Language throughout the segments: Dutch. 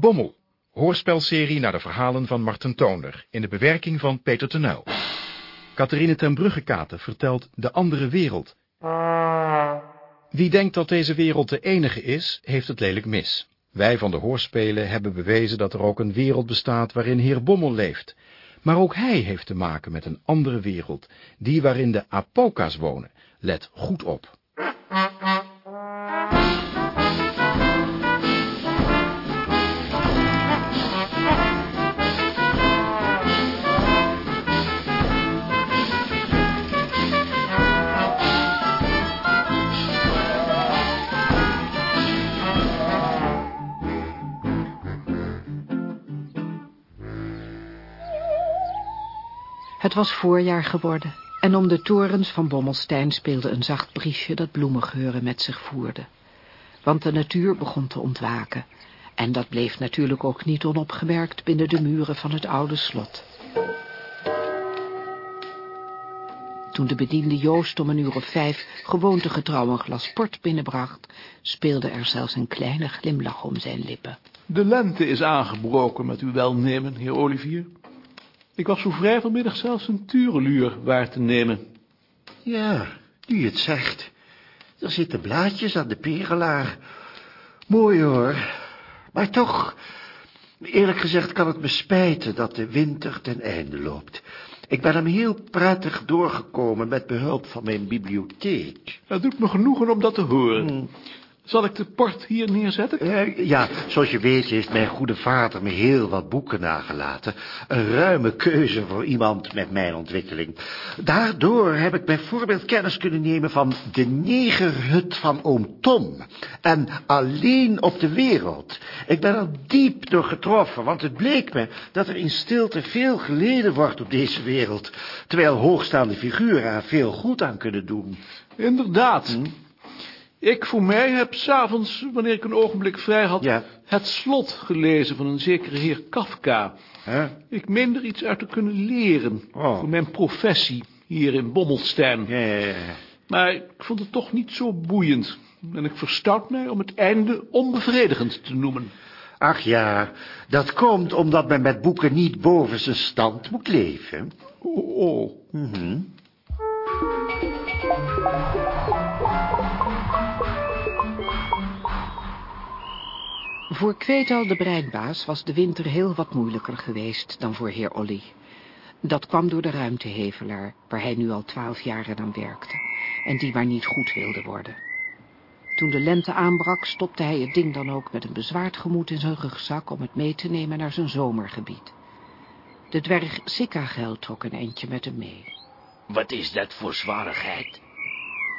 Bommel, hoorspelserie naar de verhalen van Marten Toonder, in de bewerking van Peter Tenuil. Catherine ten Bruggekate vertelt De Andere Wereld. Wie denkt dat deze wereld de enige is, heeft het lelijk mis. Wij van de hoorspelen hebben bewezen dat er ook een wereld bestaat waarin heer Bommel leeft. Maar ook hij heeft te maken met een andere wereld, die waarin de apoka's wonen. Let goed op. was voorjaar geworden en om de torens van Bommelstein speelde een zacht briesje dat bloemengeuren met zich voerde. Want de natuur begon te ontwaken en dat bleef natuurlijk ook niet onopgemerkt binnen de muren van het oude slot. Toen de bediende Joost om een uur of vijf gewoontegetrouw een glas port binnenbracht, speelde er zelfs een kleine glimlach om zijn lippen. De lente is aangebroken met uw welnemen, heer Olivier. Ik was zo vrij vanmiddag zelfs een tureluur waar te nemen. Ja, nu je het zegt. Er zitten blaadjes aan de perelaar. Mooi hoor. Maar toch, eerlijk gezegd kan het me spijten dat de winter ten einde loopt. Ik ben hem heel prettig doorgekomen met behulp van mijn bibliotheek. Het doet me genoegen om dat te horen. Zal ik de port hier neerzetten? Eh, ja, zoals je weet heeft mijn goede vader me heel wat boeken nagelaten. Een ruime keuze voor iemand met mijn ontwikkeling. Daardoor heb ik bijvoorbeeld kennis kunnen nemen van de negerhut van oom Tom. En alleen op de wereld. Ik ben er diep door getroffen, want het bleek me dat er in stilte veel geleden wordt op deze wereld. Terwijl hoogstaande figuren er veel goed aan kunnen doen. Inderdaad. Ik voor mij heb s'avonds, wanneer ik een ogenblik vrij had, Ja. het slot gelezen van een zekere heer Kafka. Huh? Ik meen er iets uit te kunnen leren Oh. voor mijn professie hier in Bommelstein. Ja, ja, ja. Maar ik vond het toch niet zo boeiend. En ik verstout mij om het einde onbevredigend te noemen. Ach ja, dat komt omdat men met boeken niet boven zijn stand moet leven. Oh, oh. Voor Kweetal de breinbaas was de winter heel wat moeilijker geweest dan voor heer Olly. Dat kwam door de ruimtehevelaar, waar hij nu al twaalf jaren aan werkte, en die maar niet goed wilde worden. Toen de lente aanbrak, stopte hij het ding dan ook met een bezwaard gemoed in zijn rugzak om het mee te nemen naar zijn zomergebied. De dwerg Sikkagel trok een eindje met hem mee. Wat is dat voor zwarigheid?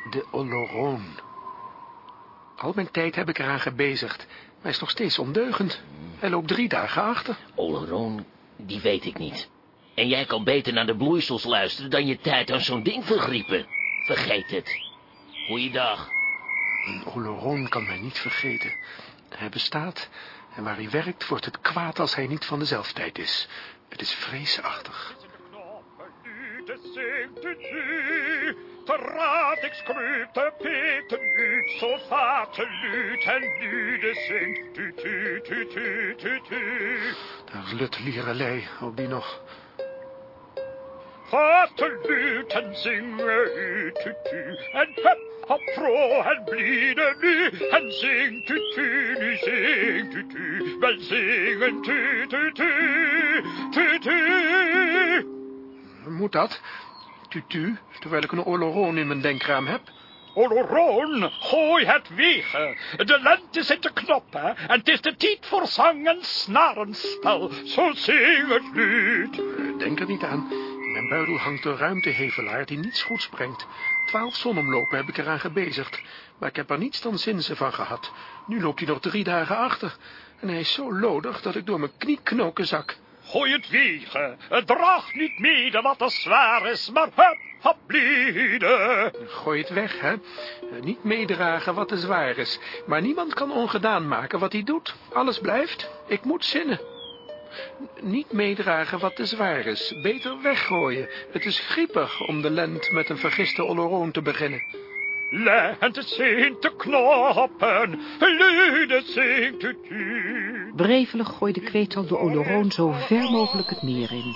De Oloron. Al mijn tijd heb ik eraan gebezigd. Hij is nog steeds ondeugend. Hij loopt drie dagen achter. Oleron, die weet ik niet. En jij kan beter naar de bloeisels luisteren dan je tijd aan zo'n ding vergriepen. Vergeet het. Goeiedag. Een Oloron kan mij niet vergeten. Hij bestaat. En waar hij werkt wordt het kwaad als hij niet van dezelfde tijd is. Het is vreesachtig. Terrat ik skrypte peten ut så vaten lut en lyde zingt tu tu tu tu tu tu. Daar Lut Lierelei, ook die nog. Vaten lut en zinge ut tu tu en hup hop vrå en blide nu en zing tu tu nu zing tu tu wel zingen tu tu tu tu tu. Moet dat? Tutu, terwijl ik een Oloron in mijn denkraam heb. Oloron, gooi het wegen. De lente zit te knoppen en het is de tijd voor zang en snarenspel. Zo zing het lied. Eh, Denk er niet aan. In mijn buidel hangt een ruimtehevelaar die niets goeds brengt. Twaalf zonomlopen heb ik eraan gebezigd. Maar ik heb er niets dan zinzen van gehad. Nu loopt hij nog drie dagen achter. En hij is zo lodig dat ik door mijn knieknoken zak. Gooi het wegen. Het draagt niet mede wat te zwaar is, maar hup, hop, blieden. Gooi het weg, hè. Niet meedragen wat te zwaar is. Maar niemand kan ongedaan maken wat hij doet. Alles blijft. Ik moet zinnen. Niet meedragen wat te zwaar is. Beter weggooien. Het is griepig om de lent met een vergiste oloroon te beginnen. Lent zingt de knoppen, het u. Wrevelig gooide Kwetel de Oloron zo ver mogelijk het meer in.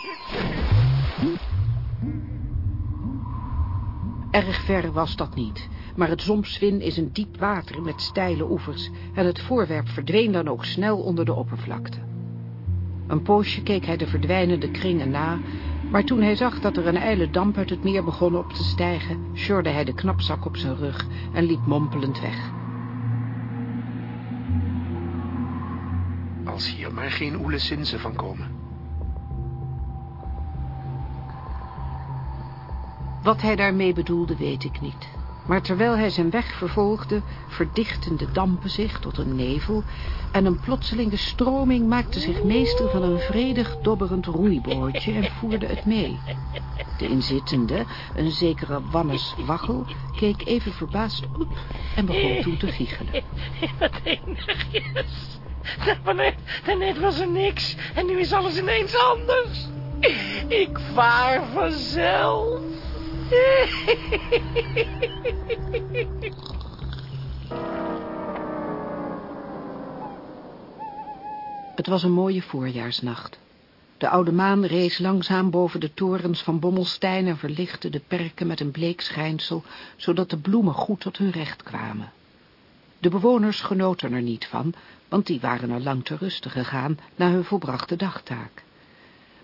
Erg ver was dat niet, maar het Zompswin is een diep water met steile oevers en het voorwerp verdween dan ook snel onder de oppervlakte. Een poosje keek hij de verdwijnende kringen na, maar toen hij zag dat er een ijle damp uit het meer begon op te stijgen, sjorde hij de knapzak op zijn rug en liep mompelend weg. Als hier maar geen oelesinsen van komen. Wat hij daarmee bedoelde, weet ik niet. Maar terwijl hij zijn weg vervolgde, verdichtten de dampen zich tot een nevel... en een plotselinge stroming maakte zich meester van een vredig dobberend roeibootje en voerde het mee. De inzittende, een zekere Wannes Waggel, keek even verbaasd op en begon toen te giechelen. Wat enigjes. Daarnet, daarnet was er niks en nu is alles ineens anders. Ik vaar vanzelf. Het was een mooie voorjaarsnacht. De oude maan rees langzaam boven de torens van Bommelstein en verlichtte de perken met een bleek schijnsel, zodat de bloemen goed tot hun recht kwamen. De bewoners genoten er niet van, want die waren al lang te rusten gegaan na hun volbrachte dagtaak.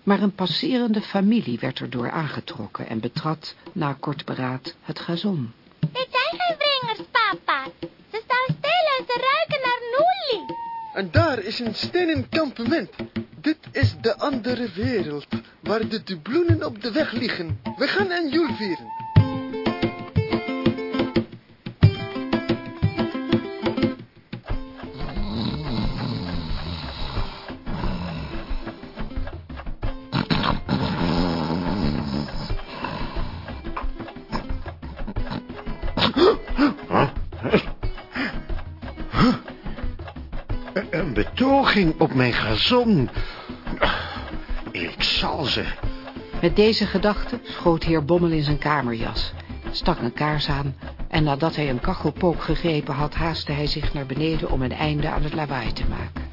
Maar een passerende familie werd erdoor aangetrokken en betrad, na kort beraad, het gazon. Dit zijn geen vringers, papa. Ze staan stil en ze ruiken naar Nulli. En daar is een stenen kampement. Dit is de andere wereld, waar de dubloenen op de weg liggen. We gaan een joel vieren. Betoging op mijn gazon. Ik zal ze. Met deze gedachte schoot heer Bommel in zijn kamerjas, stak een kaars aan en nadat hij een kachelpook gegrepen had, haastte hij zich naar beneden om een einde aan het lawaai te maken.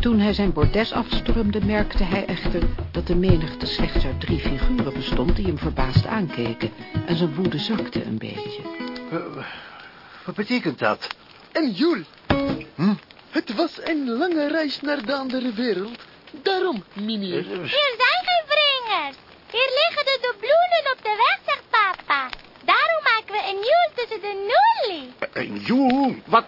Toen hij zijn bordes afstormde, merkte hij echter dat de menigte slechts uit drie figuren bestond die hem verbaasd aankeken en zijn woede zakte een beetje. Wat betekent dat? Een joel. Het was een lange reis naar de andere wereld. Daarom, Mimi. Hier zijn geen vringers. Hier liggen de dubloenen op de weg, zegt papa. Daarom maken we een joel tussen de Nulli. Een joel? Wat?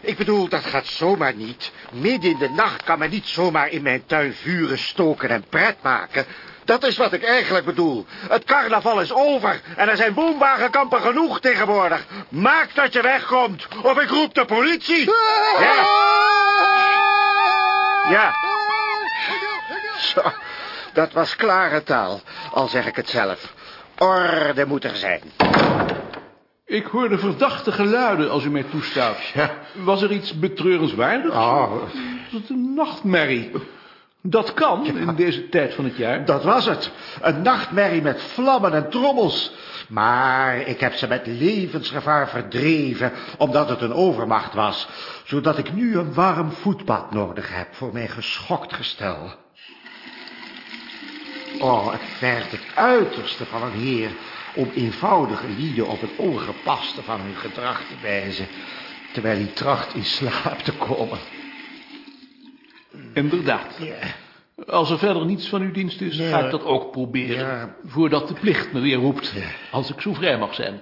Ik bedoel, dat gaat zomaar niet. Midden in de nacht kan men niet zomaar in mijn tuin vuren stoken en pret maken. Dat is wat ik eigenlijk bedoel. Het carnaval is over en er zijn boomwagenkampen genoeg tegenwoordig. Maak dat je wegkomt, of ik roep de politie. Ja. Ja. Zo, dat was klare taal, al zeg ik het zelf. Orde moet er zijn. Ik hoorde verdachte geluiden, als u mij toestaat. Ja. Was er iets betreurenswaardigs? Oh, Was het een nachtmerrie? Dat kan in deze tijd van het jaar. dat was het. Een nachtmerrie met vlammen en trommels. Maar ik heb ze met levensgevaar verdreven, omdat het een overmacht was. Zodat ik nu een warm voetbad nodig heb voor mijn geschokt gestel. Oh, het vergt het uiterste van een heer om eenvoudige lieden op het ongepaste van hun gedrag te wijzen, terwijl hij tracht in slaap te komen. Inderdaad. Ja. Als er verder niets van uw dienst is, ga ik dat ook proberen. Ja. Voordat de plicht me weer roept. Als ik zo vrij mag zijn.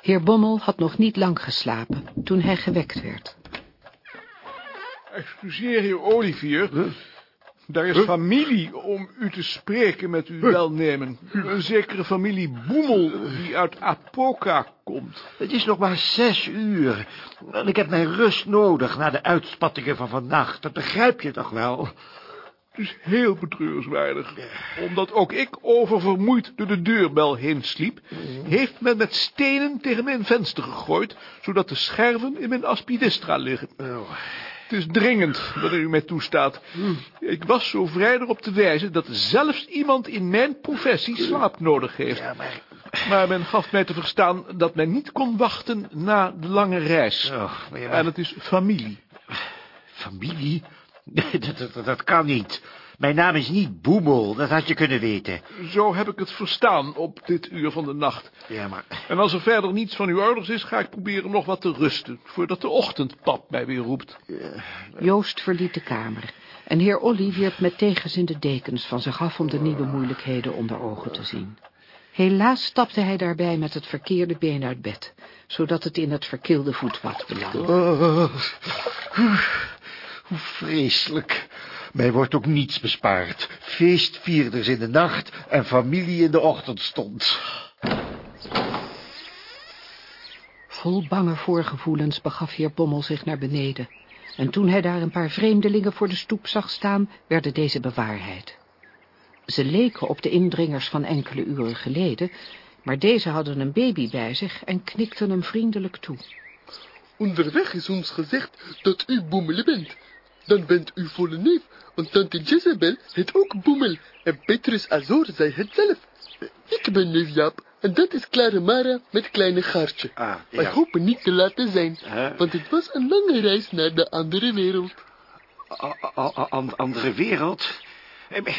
Heer Bommel had nog niet lang geslapen toen hij gewekt werd. Excuseer, heer Olivier. Daar is familie om u te spreken met uw welnemen. Een zekere familie Boemel die uit Apoka komt. Het is nog maar zes uur. En ik heb mijn rust nodig na de uitspattingen van vannacht. Dat begrijp je toch wel? Het is heel betreurenswaardig. Omdat ook ik oververmoeid door de deurbel heen sliep... heeft men met stenen tegen mijn venster gegooid... zodat de scherven in mijn aspidistra liggen. Het is dringend, wanneer u mij toestaat. Ik was zo vrij erop te wijzen... dat zelfs iemand in mijn professie slaap nodig heeft. Ja, maar Maar men gaf mij te verstaan dat men niet kon wachten na de lange reis. Oh, maar En het is familie. Familie? dat, dat, dat kan niet. Mijn naam is niet Boemel, dat had je kunnen weten. Zo heb ik het verstaan op dit uur van de nacht. Ja, maar... En als er verder niets van uw ouders is, ga ik proberen nog wat te rusten, voordat de ochtendpap mij weer roept. Joost verliet de kamer. En heer Olly wierp met tegenzin de dekens van zich af om de nieuwe moeilijkheden onder ogen te zien. Helaas stapte hij daarbij met het verkeerde been uit bed, zodat het in het verkilde voetpad belandde. Oh, hoe vreselijk. Mij wordt ook niets bespaard. Feestvierders in de nacht en familie in de ochtendstond. Vol bange voorgevoelens begaf heer Bommel zich naar beneden. En toen hij daar een paar vreemdelingen voor de stoep zag staan, werden deze bewaarheid. Ze leken op de indringers van enkele uren geleden, maar deze hadden een baby bij zich en knikten hem vriendelijk toe. Onderweg is ons gezegd dat u Boemel bent. Dan bent u volle neef, want tante Jezebel heet ook Boemel. En Petrus Azor zei het zelf. Ik ben neef Jaap, en dat is Clara Mara met kleine Gaartje. Ah, Wij hopen niet te laten zijn, want het was een lange reis naar de andere wereld. A- a- a- an- andere wereld? Eh,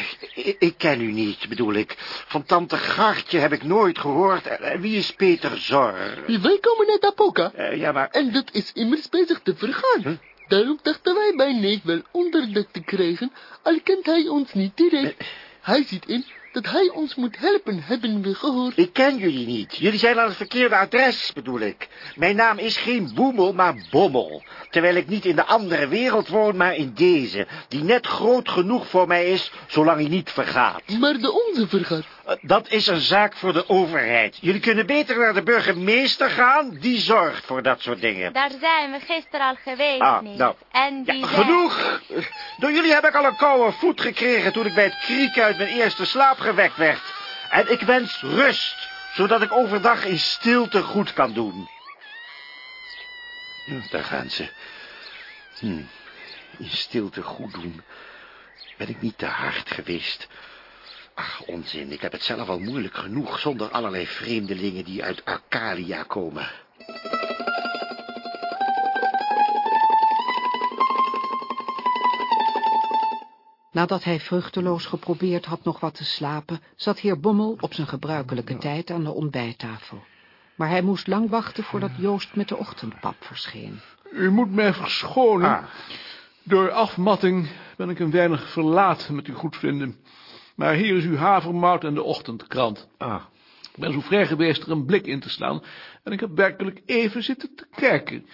Ik, ken u niet, bedoel ik. Van tante Gartje heb ik nooit gehoord. En Wie is Peter Zor? Wij komen uit Apoka, Eh, ja, maar... en dat is immers bezig te vergaan. Daarom dachten wij bij neef wel onderdak te krijgen, al kent hij ons niet direct. Hij ziet in dat hij ons moet helpen, hebben we gehoord. Ik ken jullie niet. Jullie zijn aan het verkeerde adres, bedoel ik. Mijn naam is geen Boemel, maar Bommel. Terwijl ik niet in de andere wereld woon, maar in deze. Die net groot genoeg voor mij is, zolang hij niet vergaat. Maar de onze vergaat. Dat is een zaak voor de overheid. Jullie kunnen beter naar de burgemeester gaan. Die zorgt voor dat soort dingen. Daar zijn we gisteren al geweest, Ah, niet? nou. En die Ja, genoeg! Door jullie heb ik al een koude voet gekregen toen ik bij het krieken uit mijn eerste slaap gewekt werd. En ik wens rust, zodat ik overdag in stilte goed kan doen. Ja, daar gaan ze. Hm, in stilte goed doen. Ben ik niet te hard geweest? Ach, onzin, ik heb het zelf al moeilijk genoeg... zonder allerlei vreemdelingen die uit Arcadia komen. Nadat hij vruchteloos geprobeerd had nog wat te slapen, zat heer Bommel op zijn gebruikelijke tijd aan de ontbijttafel. Maar hij moest lang wachten voordat Joost met de ochtendpap verscheen. U moet mij verschonen. Ah. Door afmatting ben ik een weinig verlaat met uw goedvinden. Maar hier is uw havermout en de ochtendkrant. Ah, Ik ben zo vrij geweest er een blik in te slaan en ik heb werkelijk even zitten te kijken.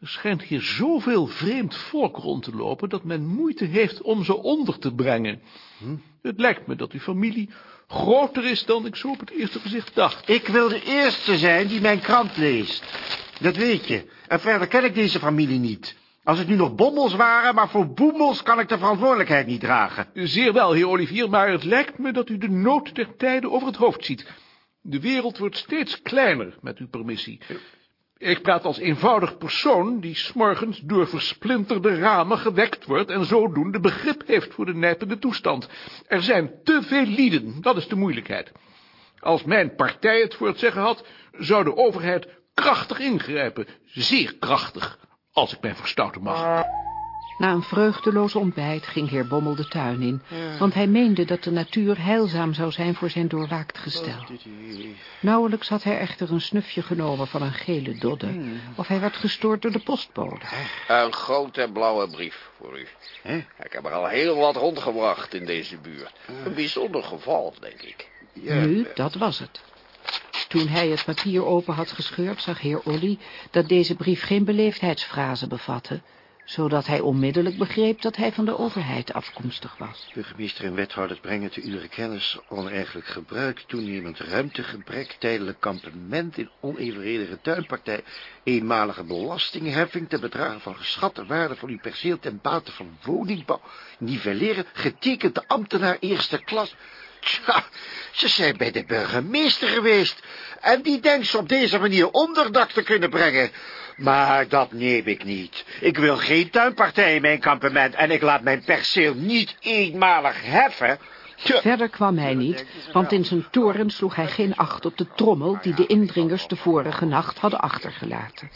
Er schijnt hier zoveel vreemd volk rond te lopen dat men moeite heeft om ze onder te brengen. Het lijkt me dat uw familie groter is dan ik zo op het eerste gezicht dacht. Ik wil de eerste zijn die mijn krant leest. Dat weet je. En verder ken ik deze familie niet. Als het nu nog bommels waren, maar voor boemels kan ik de verantwoordelijkheid niet dragen. Zeer wel, heer Olivier, maar het lijkt me dat u de nood der tijden over het hoofd ziet. De wereld wordt steeds kleiner, met uw permissie. Ik praat als eenvoudig persoon die s'morgens door versplinterde ramen gewekt wordt en zodoende begrip heeft voor de nijpende toestand. Er zijn te veel lieden, dat is de moeilijkheid. Als mijn partij het voor het zeggen had, zou de overheid krachtig ingrijpen, zeer krachtig, als ik mij verstouten mag. Na een vreugdeloos ontbijt ging heer Bommel de tuin in, want hij meende dat de natuur heilzaam zou zijn voor zijn doorwaakt gestel. Nauwelijks had hij echter een snufje genomen van een gele dodde, of hij werd gestoord door de postbode. Een grote blauwe brief voor u. Hè? Ik heb er al heel wat rondgebracht in deze buurt. Een bijzonder geval, denk ik. Nu, dat was het. Toen hij het papier open had gescheurd, zag heer Olly dat deze brief geen beleefdheidsfrase bevatte, zodat hij onmiddellijk begreep dat hij van de overheid afkomstig was. Burgemeester en wethouders brengen te uren kennis oneigenlijk gebruik, toenemend ruimtegebrek, tijdelijk kampement in onevenredige tuinpartij, eenmalige belastingheffing ten bedrage van geschatte waarde van uw perceel ten bate van woningbouw, nivelleren, getekend de ambtenaar eerste klas. Tja, ze zijn bij de burgemeester geweest en die denkt ze op deze manier onderdak te kunnen brengen. Maar dat neem ik niet. Ik wil geen tuinpartij in mijn kampement en ik laat mijn perceel niet eenmalig heffen. Verder kwam hij niet, want in zijn toren sloeg hij geen acht op de trommel die de indringers de vorige nacht hadden achtergelaten.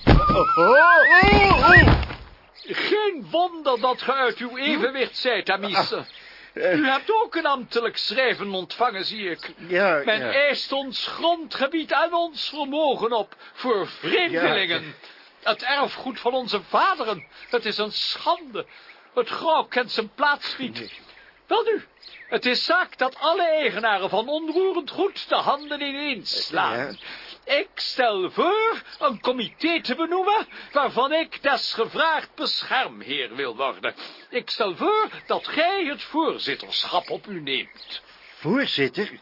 Geen wonder dat ge uit uw evenwicht zijt, Amice. U hebt ook een ambtelijk schrijven ontvangen, zie ik. Ja, Men ja. eist ons grondgebied en ons vermogen op voor vreemdelingen. Het erfgoed van onze vaderen. Het is een schande. Het grauw kent zijn plaats niet. Wel nu, het is zaak dat alle eigenaren van onroerend goed de handen ineens slaan. Ik stel voor een comité te benoemen waarvan ik desgevraagd beschermheer wil worden. Ik stel voor dat gij het voorzitterschap op u neemt. Voorzitter?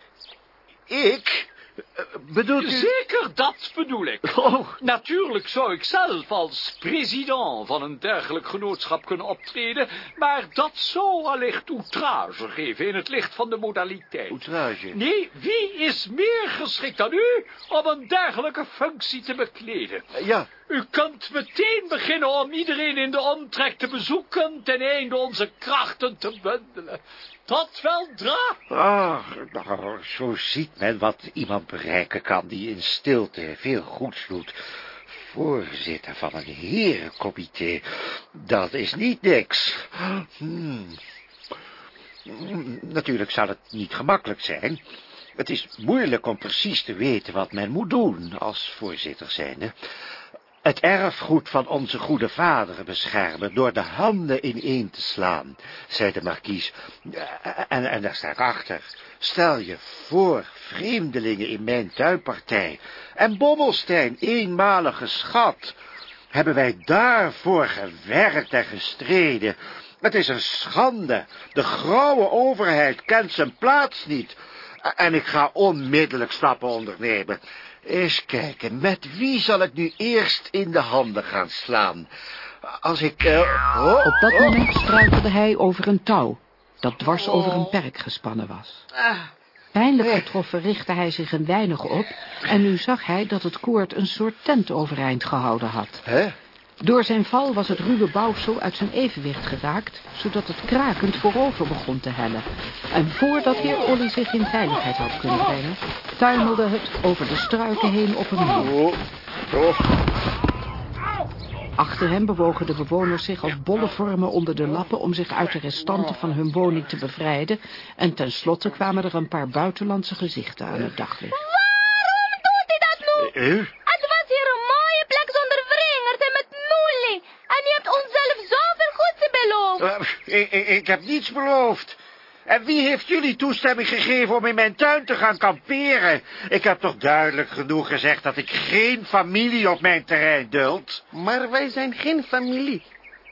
Ik? Eh, Bedoelt u... Zeker dat bedoel ik. Oh. Natuurlijk zou ik zelf als president van een dergelijk genootschap kunnen optreden, maar dat zou allicht outrage geven in het licht van de modaliteit. Outrage? Nee, wie is meer geschikt dan u om een dergelijke functie te bekleden? Ja. U kunt meteen beginnen om iedereen in de omtrek te bezoeken, ten einde onze krachten te bundelen. Tot weldra. Ah, nou, zo ziet men wat iemand bereiken kan die in stilte veel goeds doet. Voorzitter van een herencomité, dat is niet niks. Hmm, Natuurlijk zal het niet gemakkelijk zijn. Het is moeilijk om precies te weten wat men moet doen als voorzitter zijnde. Het erfgoed van onze goede vaderen beschermen door de handen ineen te slaan, zei de markies. En, en daar sta ik achter. Stel je voor, vreemdelingen in mijn tuinpartij en Bommelstein, eenmalige schat. Hebben wij daarvoor gewerkt en gestreden? Het is een schande. De grauwe overheid kent zijn plaats niet. En ik ga onmiddellijk stappen ondernemen. Eens kijken, met wie zal ik nu eerst in de handen gaan slaan? Als ik... eh, oh, Op dat oh. moment struikelde hij over een touw, dat dwars over een perk gespannen was. Pijnlijk getroffen richtte hij zich een weinig op, en nu zag hij dat het koord een soort tent overeind gehouden had. Hè? Door zijn val was het ruwe bouwsel uit zijn evenwicht geraakt, zodat het krakend voorover begon te hellen. En voordat heer Olly zich in veiligheid had kunnen brengen, tuimelde het over de struiken heen op een muur. Achter hem bewogen de bewoners zich als bolle vormen onder de lappen om zich uit de restanten van hun woning te bevrijden en tenslotte kwamen er een paar buitenlandse gezichten aan het daglicht. Waarom doet hij dat nu? Eh? Het was hier een mooie plek zonder wringers en met noelie. En je hebt ons zelf zoveel goeds beloofd. Eh, ik, ik, heb niets beloofd. En wie heeft jullie toestemming gegeven om in mijn tuin te gaan kamperen? Ik heb toch duidelijk genoeg gezegd dat ik geen familie op mijn terrein duld? Maar wij zijn geen familie.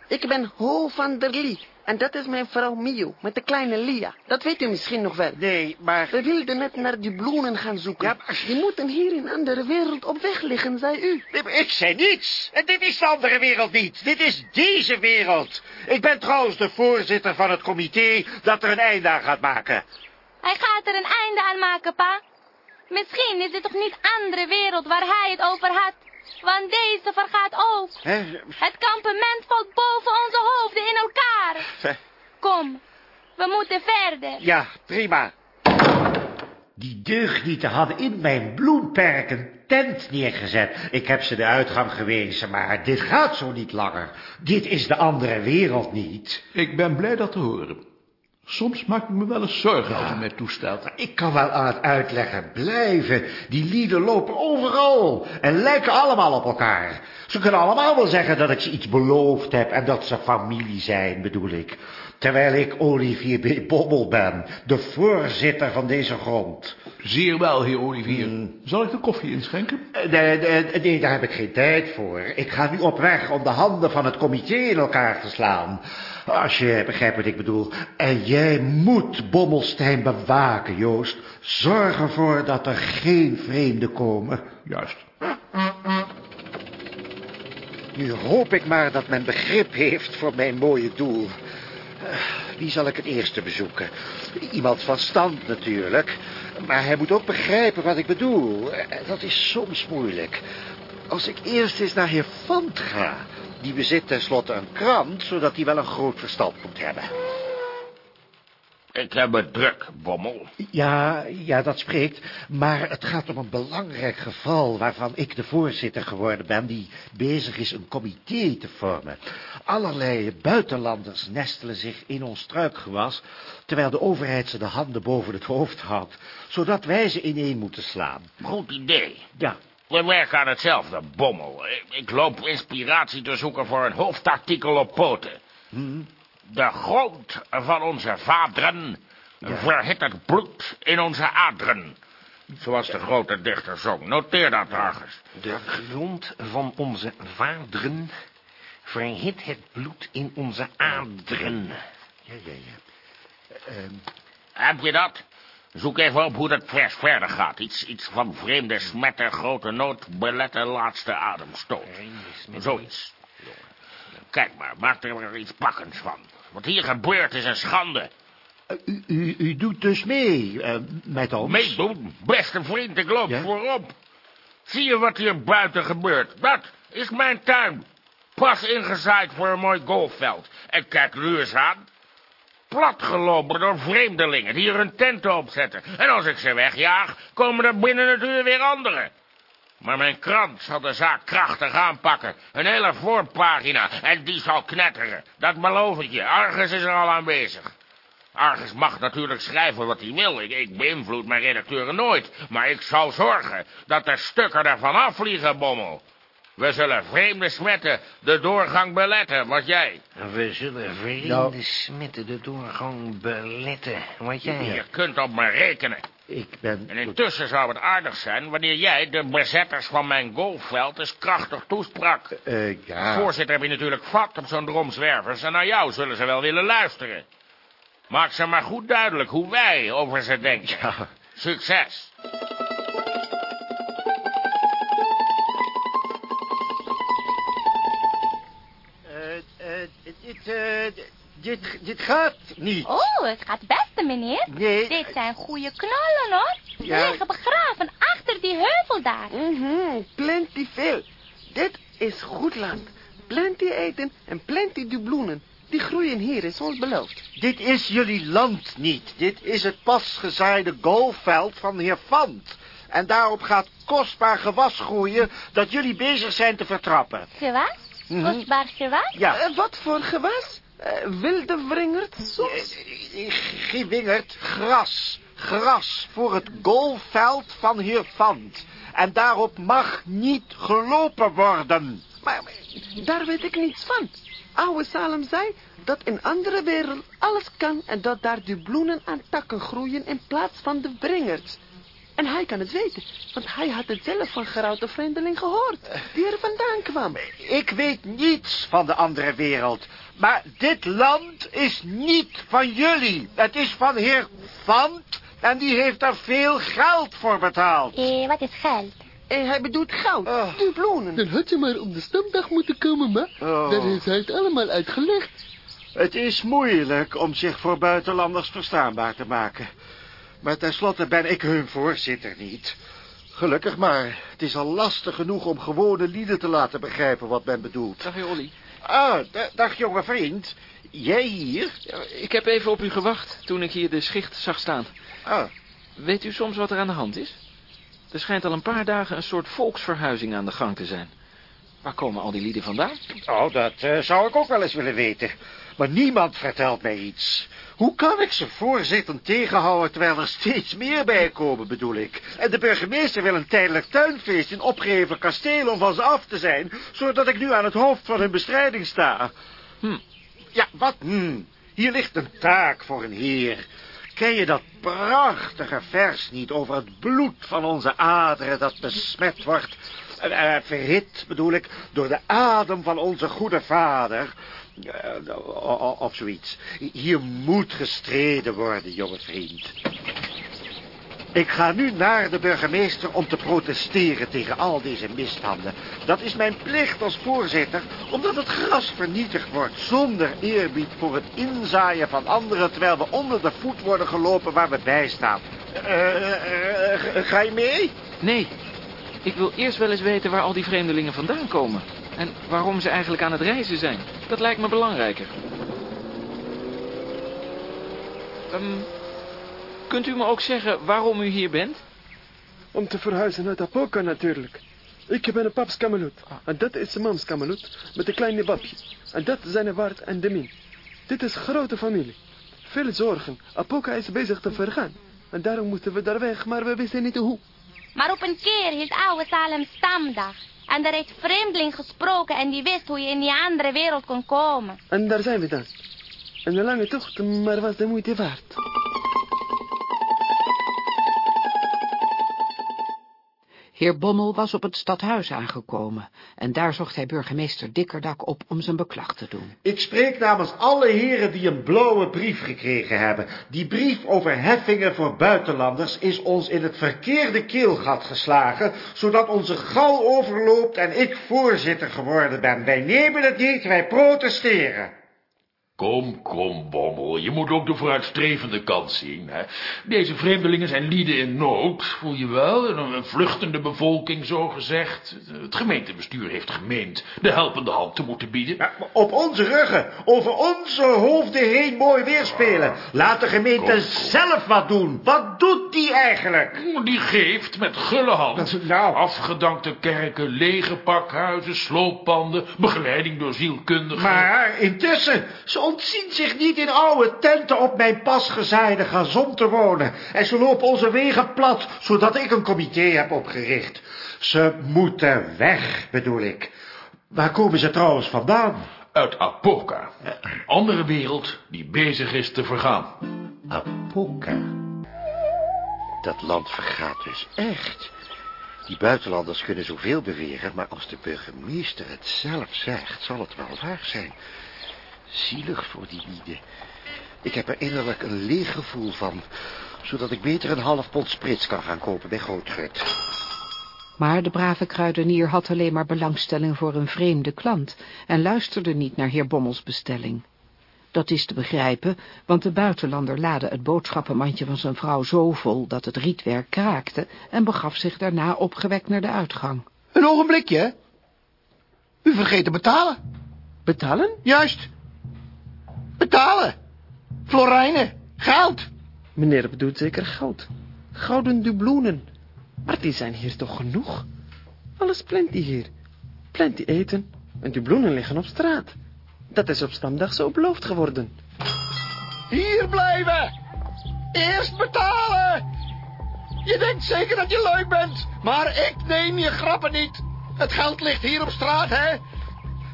Ik ben Ho van der Lie. En dat is mijn vrouw Mio, met de kleine Lia. Dat weet u misschien nog wel. Nee, maar... We wilden net naar die bloemen gaan zoeken. Ja, maar- Die moeten hier in een andere wereld op weg liggen, zei u. Nee, maar Ik zei niets. En dit is de andere wereld niet. Dit is deze wereld. Ik ben trouwens de voorzitter van het comité dat er een einde aan gaat maken. Hij gaat er een einde aan maken, pa. Misschien is dit toch niet andere wereld waar hij het over had. Want deze vergaat ook. Hè? Het kampement valt boven onze hoofden in elkaar. Kom, we moeten verder. Ja, prima. Die deugnieten hadden in mijn bloemperk een tent neergezet. Ik heb ze de uitgang gewezen, maar dit gaat zo niet langer. Dit is de andere wereld niet. Ik ben blij dat te horen. Soms maak ik me wel eens zorgen als u mij toestaat. Ik kan wel aan het uitleggen blijven. Die lieden lopen overal en lijken allemaal op elkaar. Ze kunnen allemaal wel zeggen dat ik ze iets beloofd heb en dat ze familie zijn, bedoel ik. Terwijl ik Olivier B. Bobbel ben, de voorzitter van deze grond. Zeer wel, heer Olivier. Zal ik de koffie inschenken? Eh, Nee, nee, nee, daar heb ik geen tijd voor. Ik ga nu op weg om de handen van het comité in elkaar te slaan. Als je begrijpt wat ik bedoel. En jij moet Bommelstein bewaken, Joost. Zorg ervoor dat er geen vreemden komen. Juist. Nu hoop ik maar dat men begrip heeft voor mijn mooie doel. Eh, Wie zal ik het eerste bezoeken? Iemand van stand natuurlijk. Maar hij moet ook begrijpen wat ik bedoel. Eh, Dat is soms moeilijk. Als ik eerst eens naar heer Fant ga... die bezit tenslotte een krant... zodat hij wel een groot verstand moet hebben. Ik heb het druk, Bommel. Ja, ja, dat spreekt. Maar het gaat om een belangrijk geval waarvan ik de voorzitter geworden ben... die bezig is een comité te vormen. Allerlei buitenlanders nestelen zich in ons struikgewas... terwijl de overheid ze de handen boven het hoofd houdt... zodat wij ze ineen moeten slaan. Goed idee. Ja, We werken aan hetzelfde, Bommel. Ik, loop inspiratie te zoeken voor een hoofdartikel op poten. De grond van onze vaderen verhit het bloed in onze aderen. Zoals de grote dichter zong. Noteer dat ergens. De grond van onze vaderen verhit het bloed in onze aderen. ja, ja, ja. Ehm, Heb je dat? Zoek even op hoe dat vers verder gaat. Iets, iets van vreemde smetten, grote nood, beletten, laatste ademstoot. Zoiets. Kijk maar, maak er maar iets pakkends van. Wat hier gebeurt is een schande. u, u, u doet dus mee eh, met ons? Meedoen? Beste vriend, ik loop Ja? voorop. Zie je wat hier buiten gebeurt? Dat is mijn tuin. Pas ingezaaid voor een mooi golfveld. En kijk nu eens aan. Platgelopen door vreemdelingen die er hun tenten opzetten. En als ik ze wegjaag, komen er binnen het uur weer anderen. Maar mijn krant zal de zaak krachtig aanpakken. Een hele voorpagina. En die zal knetteren. Dat beloof ik je. Argus is er al aanwezig. Argus mag natuurlijk schrijven wat hij wil. Ik, ik beïnvloed mijn redacteuren nooit. Maar ik zal zorgen dat de stukken ervan afvliegen, Bommel. We zullen vreemde smetten de doorgang beletten. Wat jij? We zullen vreemde Nou. smetten de doorgang beletten. Wat jij? Je kunt op me rekenen. Ik ben... En intussen zou het aardig zijn wanneer jij de bezetters van mijn golfveld eens krachtig toesprak. Eh, ja... Voorzitter heb je natuurlijk vat op zo'n drom zwervers en naar jou zullen ze wel willen luisteren. Maak ze maar goed duidelijk hoe wij over ze denken. Ja. Succes. Dit, eh, dit, dit gaat niet. Oh, het gaat best, meneer. Nee. Dit zijn goede knollen, hoor. Ze Ja. liggen begraven achter die heuvel daar. Mhm, plenty veel. Dit is goed land. Plenty eten en plenty dubloenen. Die groeien hier, is ons beloofd. Dit is jullie land niet. Dit is het pas gezaaide golfveld van heer Fant. En daarop gaat kostbaar gewas groeien dat jullie bezig zijn te vertrappen. Gewas? Mhm. Kostbaar gewas? Ja. Eh, wat voor gewas? Eh, wilde wringerd soms? Geen wingerd, gras. Gras voor het golfveld van heer Fant. En daarop mag niet gelopen worden. Maar daar weet ik niets van. Oude Salem zei dat in andere wereld alles kan en dat daar dubloenen aan takken groeien in plaats van de wringerd. En hij kan het weten, want hij had het zelf van Gerouwde Vreemdeling gehoord, die er vandaan kwam. Ik weet niets van de andere wereld. Maar dit land is niet van jullie. Het is van heer Fant. En die heeft er veel geld voor betaald. Eh, wat is geld? En hij bedoelt goud, dubloenen. Dan had je maar op de stamdag moeten komen, ma. Oh. Daar heeft hij het allemaal uitgelegd. Het is moeilijk om zich voor buitenlanders verstaanbaar te maken. Maar tenslotte ben ik hun voorzitter niet. Gelukkig maar. Het is al lastig genoeg om gewone lieden te laten begrijpen wat men bedoelt. Dag, heer Olly. Ah, da- dag jonge vriend. Jij hier? Ja, ik heb even op u gewacht toen ik hier de schicht zag staan. Ah, Weet u soms wat er aan de hand is? Er schijnt al een paar dagen een soort volksverhuizing aan de gang te zijn. Waar komen al die lieden vandaan? oh, dat eh, zou ik ook wel eens willen weten. Maar niemand vertelt mij iets. Hoe kan ik ze voorzittend tegenhouden terwijl er steeds meer bij komen, bedoel ik? En de burgemeester wil een tijdelijk tuinfeest in opgeheven kasteel om van ze af te zijn, zodat ik nu aan het hoofd van hun bestrijding sta. Hm. Ja, wat hm? Hier ligt een taak voor een heer. Ken je dat prachtige vers niet over het bloed van onze aderen dat besmet wordt, eh, verhit bedoel ik, door de adem van onze goede vader, O- of zoiets. Hier moet gestreden worden, jonge vriend. Ik ga nu naar de burgemeester om te protesteren tegen al deze misstanden. Dat is mijn plicht als voorzitter, omdat het gras vernietigd wordt zonder eerbied voor het inzaaien van anderen, terwijl we onder de voet worden gelopen waar we bij staan. Eh, eh, eh, ga je mee? Nee, ik wil eerst wel eens weten waar al die vreemdelingen vandaan komen. En waarom ze eigenlijk aan het reizen zijn. Dat lijkt me belangrijker. Ehm, kunt u me ook zeggen waarom u hier bent? Om te verhuizen naar Apoka natuurlijk. Ik ben een paps kameloet. En dat is een mams kameloet met een kleine babje. En dat zijn de Wart en de Min. Dit is grote familie. Veel zorgen. Apoka is bezig te vergaan. En daarom moeten we daar weg, maar we wisten niet hoe. Maar op een keer is oude Salem stamdag. En er heeft vreemdeling gesproken en die wist hoe je in die andere wereld kon komen. En daar zijn we dan. Een lange tocht, maar was de moeite waard. Heer Bommel was op het stadhuis aangekomen en daar zocht hij burgemeester Dikkerdak op om zijn beklag te doen. Ik spreek namens alle heren die een blauwe brief gekregen hebben. Die brief over heffingen voor buitenlanders is ons in het verkeerde keelgat geslagen, zodat onze gal overloopt en ik voorzitter geworden ben. Wij nemen het niet, wij protesteren. Kom, kom, Bommel, je moet ook de vooruitstrevende kant zien. Hè? Deze vreemdelingen zijn lieden in nood, voel je wel? Een vluchtende bevolking, zo gezegd. Het gemeentebestuur heeft gemeend de helpende hand te moeten bieden. Ja, op onze ruggen, over onze hoofden heen mooi weerspelen. Laat de gemeente zelf wat doen. Wat doet die eigenlijk? Die geeft met gulle hand. Nou. Afgedankte kerken, lege pakhuizen, slooppanden, begeleiding door zielkundigen. Maar intussen, ze ontzien zich niet in oude tenten op mijn pas gezaaide gazon te wonen. En ze lopen onze wegen plat, zodat ik een comité heb opgericht. Ze moeten weg, bedoel ik. Waar komen ze trouwens vandaan? Uit Apoka, een andere wereld die bezig is te vergaan. Apoka? Dat land vergaat dus echt. Die buitenlanders kunnen zoveel beweren, maar als de burgemeester het zelf zegt, zal het wel waar zijn. Zielig voor die lieden. Ik heb er innerlijk een leeg gevoel van, zodat ik beter een half pond sprits kan gaan kopen bij Grootgut. Maar de brave kruidenier had alleen maar belangstelling voor een vreemde klant en luisterde niet naar heer Bommels bestelling. Dat is te begrijpen, want de buitenlander laadde het boodschappenmandje van zijn vrouw zo vol dat het rietwerk kraakte en begaf zich daarna opgewekt naar de uitgang. Een ogenblikje. U vergeet te betalen. Betalen? Juist. Betalen. Florijnen. Goud. Meneer bedoelt zeker goud. Gouden dubloenen. Maar die zijn hier toch genoeg? Alles plenty hier. Plenty eten. En dubloenen liggen op straat. Dat is op stamdag zo beloofd geworden. Hier blijven. Eerst betalen. Je denkt zeker dat je leuk bent. Maar ik neem je grappen niet. Het geld ligt hier op straat, hè?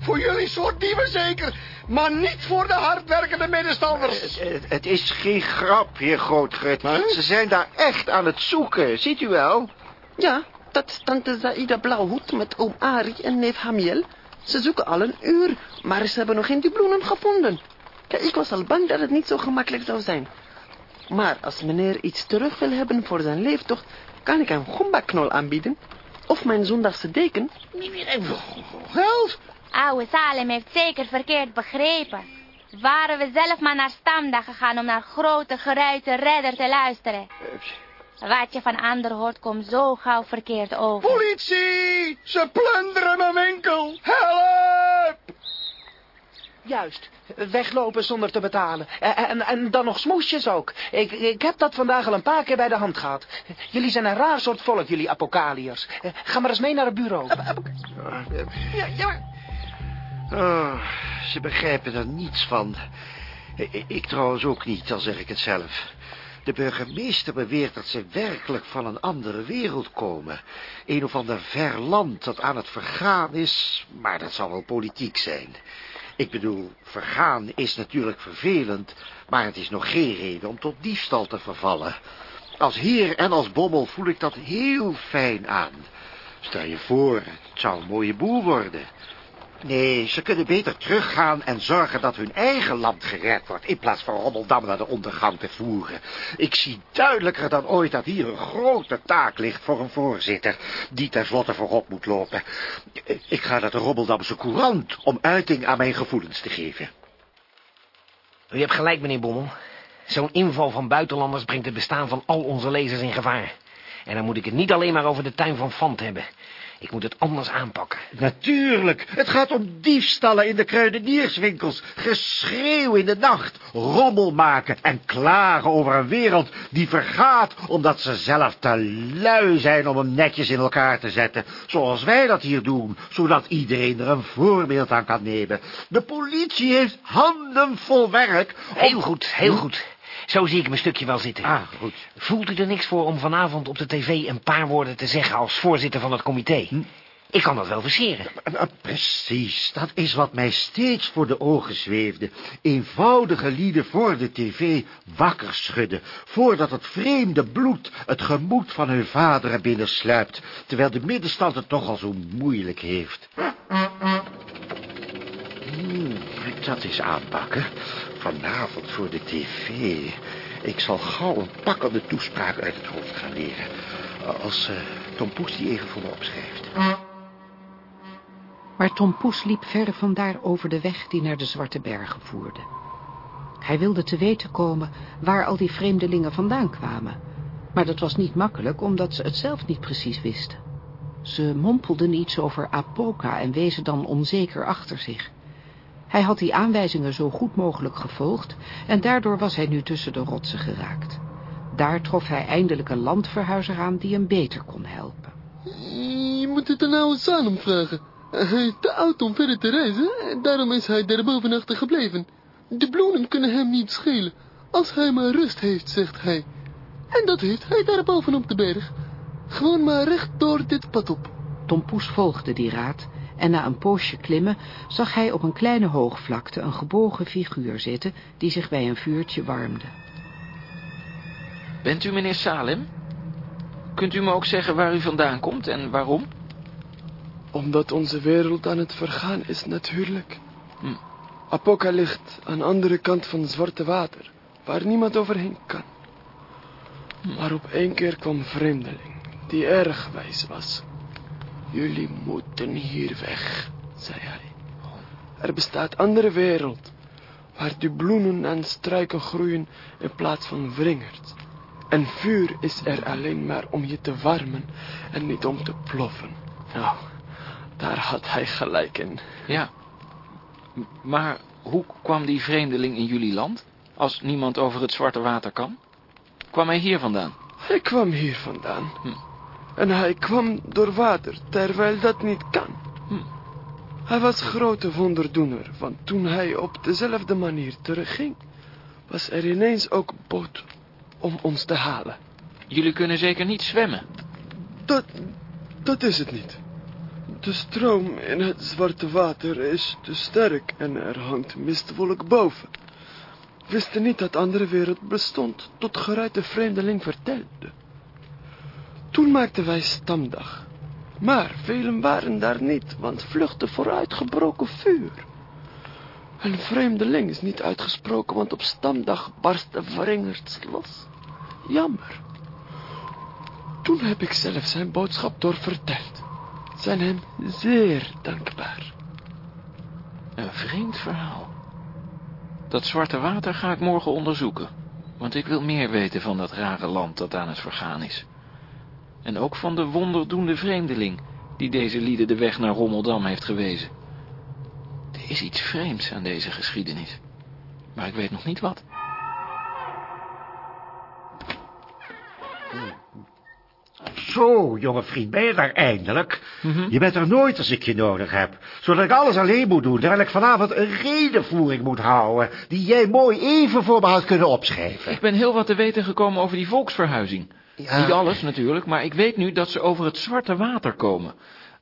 Voor jullie soort dieven zeker. Maar niet voor de hardwerkende middenstanders. Het, het is geen grap, heer Grootgut. Ze zijn daar echt aan het zoeken, ziet u wel? Ja, dat is tante Zaida Blauwhoed met oom Ari en neef Hamiel. Ze zoeken al een uur, maar ze hebben nog geen dubloenen gevonden. Ja, ik was al bang dat het niet zo gemakkelijk zou zijn. Maar als meneer iets terug wil hebben voor zijn leeftocht, kan ik hem gombaknol aanbieden. Of mijn zondagse deken. Geld? Oude Salem heeft zeker verkeerd begrepen. Waren we zelf maar naar stamdag gegaan om naar grote geruite redder te luisteren. Wat je van anderen hoort, komt zo gauw verkeerd over. Politie! Ze plunderen mijn winkel! Help! Juist, weglopen zonder te betalen. En, en, en dan nog smoesjes ook. Ik, ik heb dat vandaag al een paar keer bij de hand gehad. Jullie zijn een raar soort volk, jullie apokaliërs. Ga maar eens mee naar het bureau. Ja, ja. Oh, ze begrijpen er niets van. Ik trouwens ook niet, al zeg ik het zelf. De burgemeester beweert dat ze werkelijk van een andere wereld komen. Een of ander ver land dat aan het vergaan is, maar dat zal wel politiek zijn. Ik bedoel, vergaan is natuurlijk vervelend, maar het is nog geen reden om tot diefstal te vervallen. Als heer en als bommel voel ik dat heel fijn aan. Stel je voor, het zou een mooie boel worden. Nee, ze kunnen beter teruggaan en zorgen dat hun eigen land gered wordt... in plaats van Rommeldam naar de ondergang te voeren. Ik zie duidelijker dan ooit dat hier een grote taak ligt voor een voorzitter... die tenslotte voorop moet lopen. Ik ga naar de Rommeldamse Courant om uiting aan mijn gevoelens te geven. U hebt gelijk, meneer Bommel. Zo'n inval van buitenlanders brengt het bestaan van al onze lezers in gevaar. En dan moet ik het niet alleen maar over de tuin van Fant hebben. Ik moet het anders aanpakken. Natuurlijk, het gaat om diefstallen in de kruidenierswinkels, geschreeuw in de nacht, rommel maken en klagen over een wereld die vergaat omdat ze zelf te lui zijn om hem netjes in elkaar te zetten, zoals wij dat hier doen, zodat iedereen er een voorbeeld aan kan nemen. De politie heeft handen vol werk. om- Heel goed, heel goed. Zo zie ik mijn stukje wel zitten. Ah, goed. Voelt u er niks voor om vanavond op de tv een paar woorden te zeggen als voorzitter van het comité? Hm? Ik kan dat wel verseren. Precies, dat is wat mij steeds voor de ogen zweefde. Eenvoudige lieden voor de tv wakker schudden, voordat het vreemde bloed het gemoed van hun vaderen binnensluipt, terwijl de middenstand het toch al zo moeilijk heeft. Hmm, dat is aanpakken. Vanavond voor de tv. Ik zal gauw een pakkende toespraak uit het hoofd gaan leren. Als eh, Tom Poes die even voor me opschrijft. Maar Tom Poes liep ver vandaar over de weg die naar de Zwarte Bergen voerde. Hij wilde te weten komen waar al die vreemdelingen vandaan kwamen. Maar dat was niet makkelijk, omdat ze het zelf niet precies wisten. Ze mompelden iets over Apoka en wezen dan onzeker achter zich. Hij had die aanwijzingen zo goed mogelijk gevolgd en daardoor was hij nu tussen de rotsen geraakt. Daar trof hij eindelijk een landverhuizer aan die hem beter kon helpen. Je moet het aan oude Salem vragen. Hij is te oud om verder te reizen en daarom is hij daar boven achtergebleven. De bloemen kunnen hem niet schelen, als hij maar rust heeft, zegt hij. En dat heeft hij daar boven op de berg. Gewoon maar recht door dit pad op. Tom Poes volgde die raad en na een poosje klimmen zag hij op een kleine hoogvlakte een gebogen figuur zitten die zich bij een vuurtje warmde. Bent u meneer Salem? Kunt u me ook zeggen waar u vandaan komt en waarom? Omdat onze wereld aan het vergaan is, natuurlijk. Hm. Apoka ligt aan de andere kant van het zwarte water, waar niemand overheen kan. Maar op één keer kwam een vreemdeling, die erg wijs was. Jullie moeten hier weg, zei hij. Er bestaat andere wereld, waar de bloemen en struiken groeien in plaats van wringerd. En vuur is er alleen maar om je te warmen en niet om te ploffen. Nou, daar had hij gelijk in. Ja. Maar hoe kwam die vreemdeling in jullie land? Als niemand over het Zwarte Water kan? Kwam hij hier vandaan? Hij kwam hier vandaan. Hm. En hij kwam door water, terwijl dat niet kan. Hm. Hij was grote wonderdoener, want toen hij op dezelfde manier terugging, was er ineens ook boot om ons te halen. Jullie kunnen zeker niet zwemmen. Dat, dat is het niet. De stroom in het zwarte water is te sterk en er hangt mistwolk boven. Wisten niet dat andere wereld bestond, tot geruit de vreemdeling vertelde. Toen maakten wij stamdag. Maar velen waren daar niet, want vluchtte voor uitgebroken vuur. Een vreemdeling is niet uitgesproken, want op stamdag barst de wringers los. Jammer. Toen heb ik zelf zijn boodschap doorverteld. Zijn hem zeer dankbaar. Een vreemd verhaal. Dat Zwarte Water ga ik morgen onderzoeken. Want ik wil meer weten van dat rare land dat aan het vergaan is. En ook van de wonderdoende vreemdeling... die deze lieden de weg naar Rommeldam heeft gewezen. Er is iets vreemds aan deze geschiedenis. Maar ik weet nog niet wat. Zo, jonge vriend, ben je daar eindelijk? Mhm. Je bent er nooit als ik je nodig heb. Zodat ik alles alleen moet doen, terwijl ik vanavond een redenvoering moet houden... die jij mooi even voor me had kunnen opschrijven. Ik ben heel wat te weten gekomen over die volksverhuizing. Ja. Niet alles natuurlijk, maar ik weet nu dat ze over het Zwarte Water komen.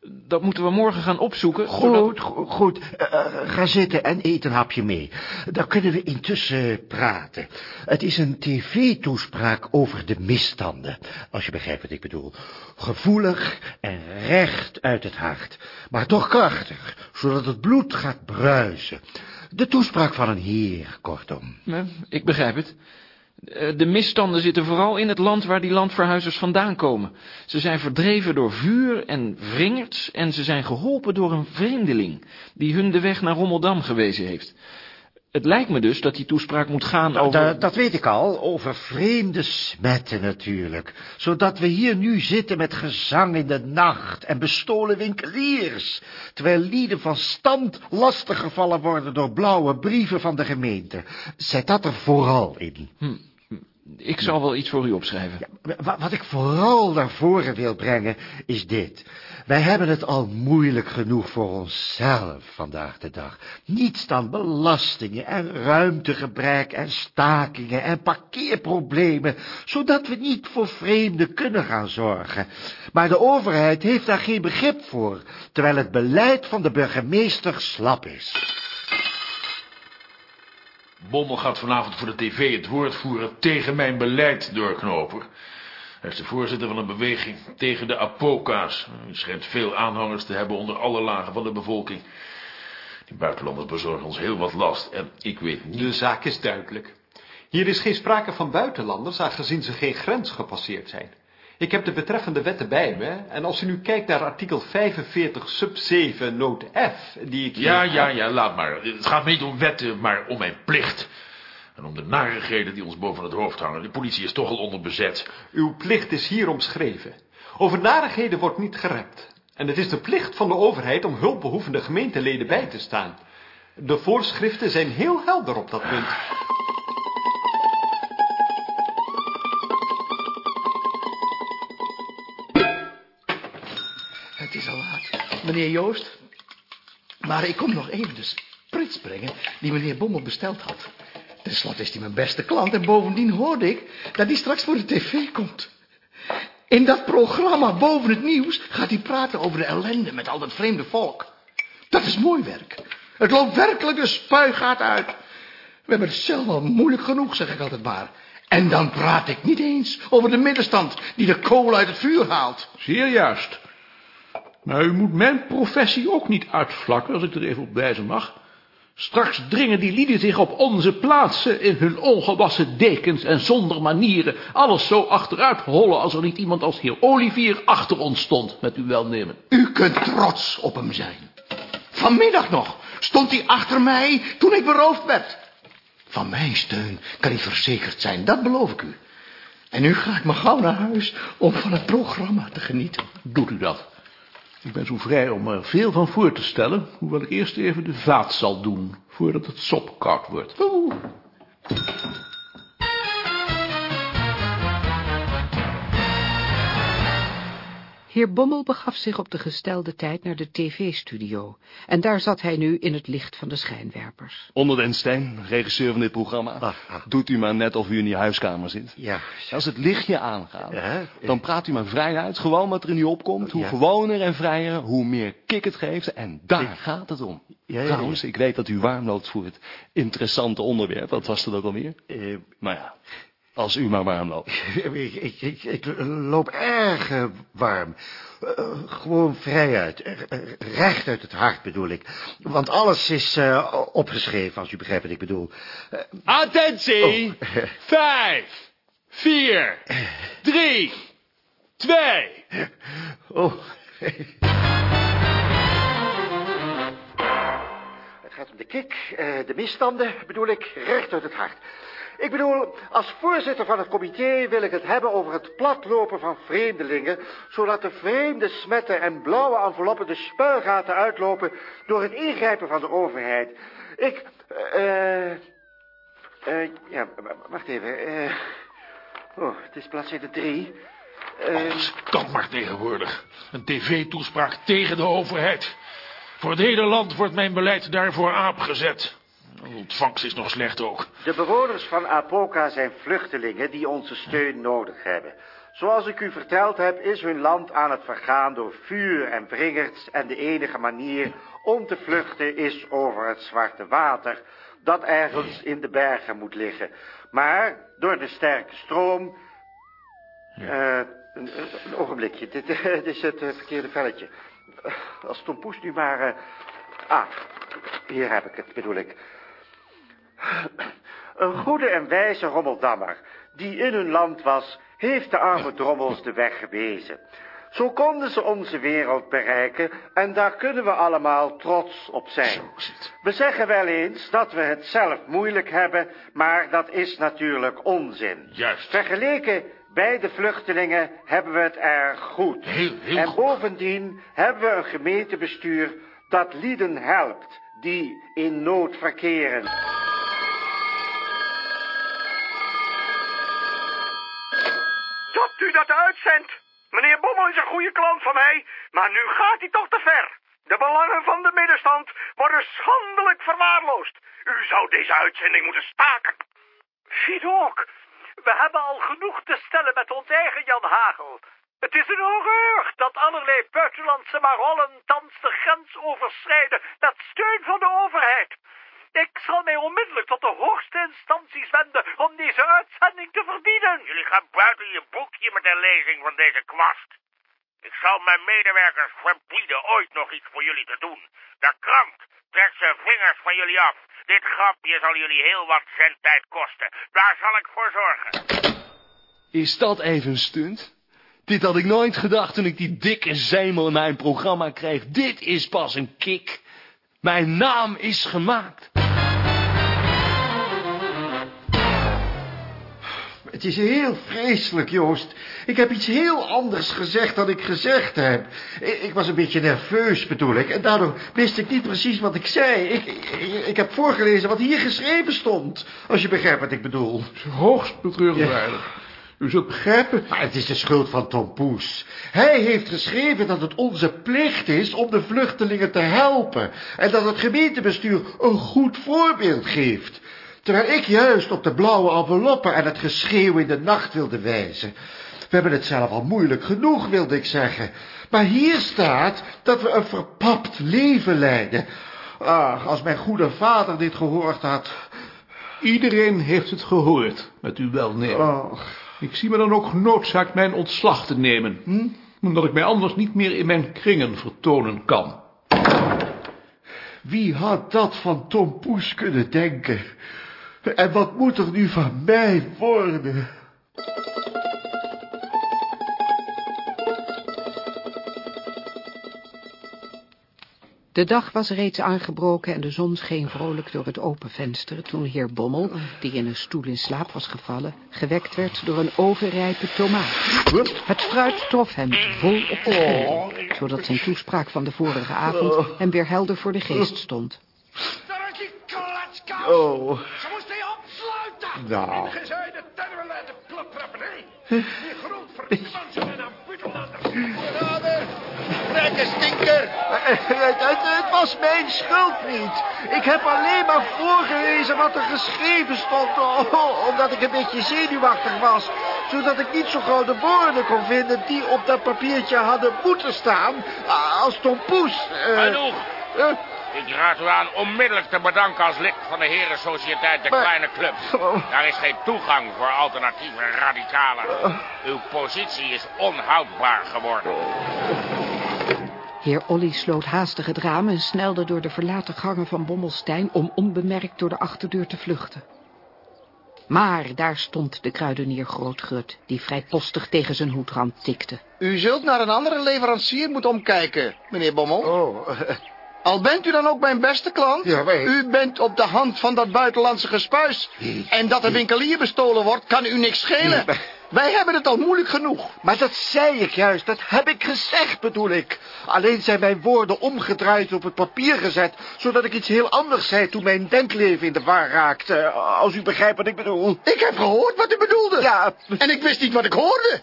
Dat moeten we morgen gaan opzoeken. zodat- Goed, goed, goed. Eh, eh, ga zitten en eet een hapje mee. Dan kunnen we intussen praten. Het is een tv-toespraak over de misstanden, als je begrijpt wat ik bedoel. Gevoelig en recht uit het hart, maar toch krachtig, zodat het bloed gaat bruisen. De toespraak van een heer, kortom. Eh, Ik begrijp het. Eh, De misstanden zitten vooral in het land waar die landverhuizers vandaan komen. Ze zijn verdreven door vuur en wringerts en ze zijn geholpen door een vreemdeling die hun de weg naar Rommeldam gewezen heeft. Het lijkt me dus dat die toespraak moet gaan Nou, over... dat, dat weet ik al, over vreemde smetten natuurlijk. Zodat we hier nu zitten met gezang in de nacht en bestolen winkeliers. Terwijl lieden van stand lastiggevallen worden door blauwe brieven van de gemeente. Zet dat er vooral in. Hm. Ik zal wel iets voor u opschrijven. Wa- Wat ik vooral naar voren wil brengen, is dit. Wij hebben het al moeilijk genoeg voor onszelf vandaag de dag. Niets dan belastingen en ruimtegebrek en stakingen en parkeerproblemen, zodat we niet voor vreemden kunnen gaan zorgen. Maar de overheid heeft daar geen begrip voor, terwijl het beleid van de burgemeester slap is. Bommel gaat vanavond voor de tv het woord voeren tegen mijn beleid, doorknoper. Hij is de voorzitter van een beweging tegen de apoka's. Hij schijnt veel aanhangers te hebben onder alle lagen van de bevolking. Die buitenlanders bezorgen ons heel wat last en ik weet niet... De zaak is duidelijk. Hier is geen sprake van buitenlanders, aangezien ze geen grens gepasseerd zijn. Ik heb de betreffende wetten bij me, en als u nu kijkt naar artikel 45 sub 7 noot F, die ik... Ja, ja, ja, laat maar. Het gaat me niet om wetten, maar om mijn plicht. En om de narigheden die ons boven het hoofd hangen. De politie is toch al onder bezet. Uw plicht is hier omschreven. Over narigheden wordt niet gerept. En het is de plicht van de overheid om hulpbehoevende gemeenteleden bij te staan. De voorschriften zijn heel helder op dat punt. Meneer Joost. Maar ik kom nog even de sprits brengen die meneer Bommel besteld had. Ten slotte is hij mijn beste klant en bovendien hoorde ik dat hij straks voor de tv komt. In dat programma boven het nieuws gaat hij praten over de ellende met al dat vreemde volk. Dat is mooi werk. Het loopt werkelijk de spuigaat uit. We hebben het zelf al moeilijk genoeg, zeg ik altijd maar. En dan praat ik niet eens over de middenstand die de kool uit het vuur haalt. Zeer juist. Maar u moet mijn professie ook niet uitvlakken, als ik er even op wijzen mag. Straks dringen die lieden zich op onze plaatsen in hun ongewassen dekens en zonder manieren alles zo achteruit hollen als er niet iemand als heer Olivier achter ons stond, met uw welnemen. U kunt trots op hem zijn. Vanmiddag nog stond hij achter mij toen ik beroofd werd. Van mijn steun kan hij verzekerd zijn, dat beloof ik u. En nu ga ik maar gauw naar huis om van het programma te genieten. Doet u dat? Ik ben zo vrij om er veel van voor te stellen, hoewel ik eerst even de vaat zal doen, voordat het sop koud wordt. Heer Bommel begaf zich op de gestelde tijd naar de tv-studio. En daar zat hij nu in het licht van de schijnwerpers. Onder den Steen, regisseur van dit programma. Doet u maar net of u in die huiskamer zit. Ja. Als het lichtje aangaat, dan praat u maar vrij uit. Gewoon wat er in u opkomt. Hoe Ja. gewoner en vrijer, hoe meer kick het geeft. En daar gaat het om. Ja, ja, Trouwens, ik weet dat u warm loopt voor het interessante onderwerp. Wat was dat ook alweer? Eh, nou ja, als u maar warm loopt. ik, ik, ik, ik loop erg eh, warm. Eh, gewoon vrijuit. Recht uit het hart bedoel ik. Want alles is eh, opgeschreven, als u begrijpt wat ik bedoel. Attentie! oh. Vijf, vier, drie, twee. Oh. Het gaat om de kick, eh, de misstanden, bedoel ik, recht uit het hart. Ik bedoel, als voorzitter van het comité wil ik het hebben over het platlopen van vreemdelingen, zodat de vreemde smetten en blauwe enveloppen de spuigaten uitlopen door het ingrijpen van de overheid. Ik, eh, eh, ja, wacht even, eh, oh, het is bladzijde drie. Eh, Alles kan maar tegenwoordig. Een tv-toespraak tegen de overheid. Voor het hele land wordt mijn beleid daarvoor aapgezet. De ontvangst is nog slecht ook. De bewoners van Apoka zijn vluchtelingen die onze steun nodig hebben. Zoals ik u verteld heb, is hun land aan het vergaan door vuur en wringers... en de enige manier om te vluchten is over het Zwarte Water... dat ergens in de bergen moet liggen. Maar door de sterke stroom... Eh, een, een- een ogenblikje, dit, dit is het eh, verkeerde velletje. Als Tom Poes nu maar... eh, ah, hier heb ik het, bedoel ik. Een goede en wijze rommeldammer, die in hun land was, heeft de arme drommels de weg gewezen. Zo konden ze onze wereld bereiken en daar kunnen we allemaal trots op zijn. We zeggen wel eens dat we het zelf moeilijk hebben, maar dat is natuurlijk onzin. Juist. Vergeleken bij de vluchtelingen hebben we het erg goed. Heel, heel en goed. bovendien hebben we een gemeentebestuur dat lieden helpt die in nood verkeren. Dat u dat uitzendt. Meneer Bommel is een goede klant van mij, maar nu gaat hij toch te ver. De belangen van de middenstand worden schandelijk verwaarloosd. U zou deze uitzending moeten staken. Ook, we hebben al genoeg te stellen met ons eigen Jan Hagel. Het is een horreur dat allerlei buitenlandse marollen thans de grens overschrijden met steun van de overheid. Ik zal mij onmiddellijk tot de hoogste instanties wenden om deze uitzending te verbieden. Jullie gaan buiten je boekje met de lezing van deze kwast. Ik zal mijn medewerkers verbieden ooit nog iets voor jullie te doen. De krant trekt zijn vingers van jullie af. Dit grapje zal jullie heel wat zendtijd kosten. Daar zal ik voor zorgen. Is dat even een stunt? Dit had ik nooit gedacht toen ik die dikke zemel in mijn programma kreeg. Dit is pas een kick. Mijn naam is gemaakt. Het is heel vreselijk, Joost. Ik heb iets heel anders gezegd dan ik gezegd heb. Ik, ik was een beetje nerveus, bedoel ik. En daardoor wist ik niet precies wat ik zei. Ik, ik, ik heb voorgelezen wat hier geschreven stond. Als je begrijpt wat ik bedoel. Hoogst betreurenswaardig. U zult begrijpen... Maar het is de schuld van Tom Poes. Hij heeft geschreven dat het onze plicht is om de vluchtelingen te helpen. En dat het gemeentebestuur een goed voorbeeld geeft. Terwijl ik juist op de blauwe enveloppen en het geschreeuw in de nacht wilde wijzen. We hebben het zelf al moeilijk genoeg, wilde ik zeggen. Maar hier staat dat we een verpapt leven leiden. Ach, als mijn goede vader dit gehoord had. Iedereen heeft het gehoord, met uw welnemen. Ik zie me dan ook genoodzaakt mijn ontslag te nemen. Hm? Omdat ik mij anders niet meer in mijn kringen vertonen kan. Wie had dat van Tom Poes kunnen denken? En wat moet er nu van mij worden? De dag was reeds aangebroken en de zon scheen vrolijk door het open venster toen heer Bommel, die in een stoel in slaap was gevallen, gewekt werd door een overrijpe tomaat. Het fruit trof hem vol op de keel, zodat zijn toespraak van de vorige avond hem weer helder voor de geest stond. Oh. Ze moest hij opsluiten. Nou. In gezuide terwelen de klapraperij. Die ze met een buitenlander. Vader, vrekke stinker. Het, het, het was mijn schuld niet. Ik heb alleen maar voorgelezen wat er geschreven stond, oh, omdat ik een beetje zenuwachtig was. Zodat ik niet zo gauw de woorden kon vinden die op dat papiertje hadden moeten staan. Ah, Als Tom Poes. eh, Genoeg. Ik raad u aan onmiddellijk te bedanken als lid van de Herensociëteit de Maar- Kleine Club. Daar is geen toegang voor alternatieve radicalen. Uw positie is onhoudbaar geworden. Heer Olly sloot haastig het raam en snelde door de verlaten gangen van Bommelstein om onbemerkt door de achterdeur te vluchten. Maar daar stond de kruidenier Grootgrut, die vrijpostig tegen zijn hoedrand tikte. U zult naar een andere leverancier moeten omkijken, meneer Bommel. Oh. Al bent u dan ook mijn beste klant, Ja, maar- u bent op de hand van dat buitenlandse gespuis. En dat de winkelier bestolen wordt, kan u niks schelen. Wij hebben het al moeilijk genoeg. Maar dat zei ik juist, dat heb ik gezegd, bedoel ik. Alleen zijn mijn woorden omgedraaid op het papier gezet, zodat ik iets heel anders zei toen mijn denkleven in de war raakte. Als u begrijpt wat ik bedoel. Ik heb gehoord wat u bedoelde. Ja. En ik wist niet wat ik hoorde.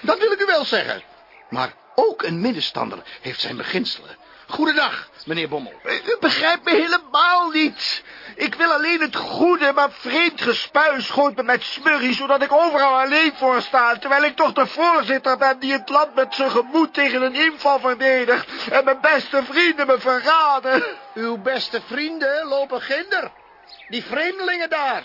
Dat wil ik u wel zeggen. Maar ook een middenstander heeft zijn beginselen. Goedendag, meneer Bommel. U begrijpt me helemaal niet. Ik wil alleen het goede, maar vreemd gespuis gooit me met smurrie, zodat ik overal alleen voor sta, terwijl ik toch de voorzitter ben die het land met zijn gemoed tegen een inval verdedigt en mijn beste vrienden me verraden. Uw beste vrienden lopen ginder. Die vreemdelingen daar.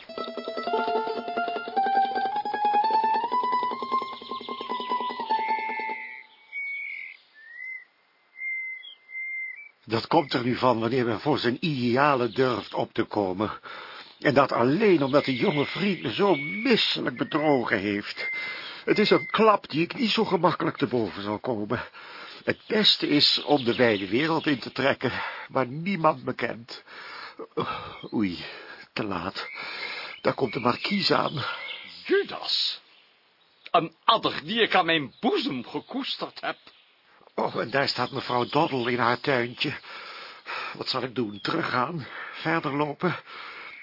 Dat komt er nu van wanneer men voor zijn idealen durft op te komen. En dat alleen omdat de jonge vriend me zo misselijk bedrogen heeft. Het is een klap die ik niet zo gemakkelijk te boven zal komen. Het beste is om de wijde wereld in te trekken, waar niemand me kent. Oei, te laat. Daar komt de markies aan. Judas, een adder die ik aan mijn boezem gekoesterd heb. Oh, en daar staat mevrouw Doddle in haar tuintje. Wat zal ik doen? Teruggaan? Verder lopen?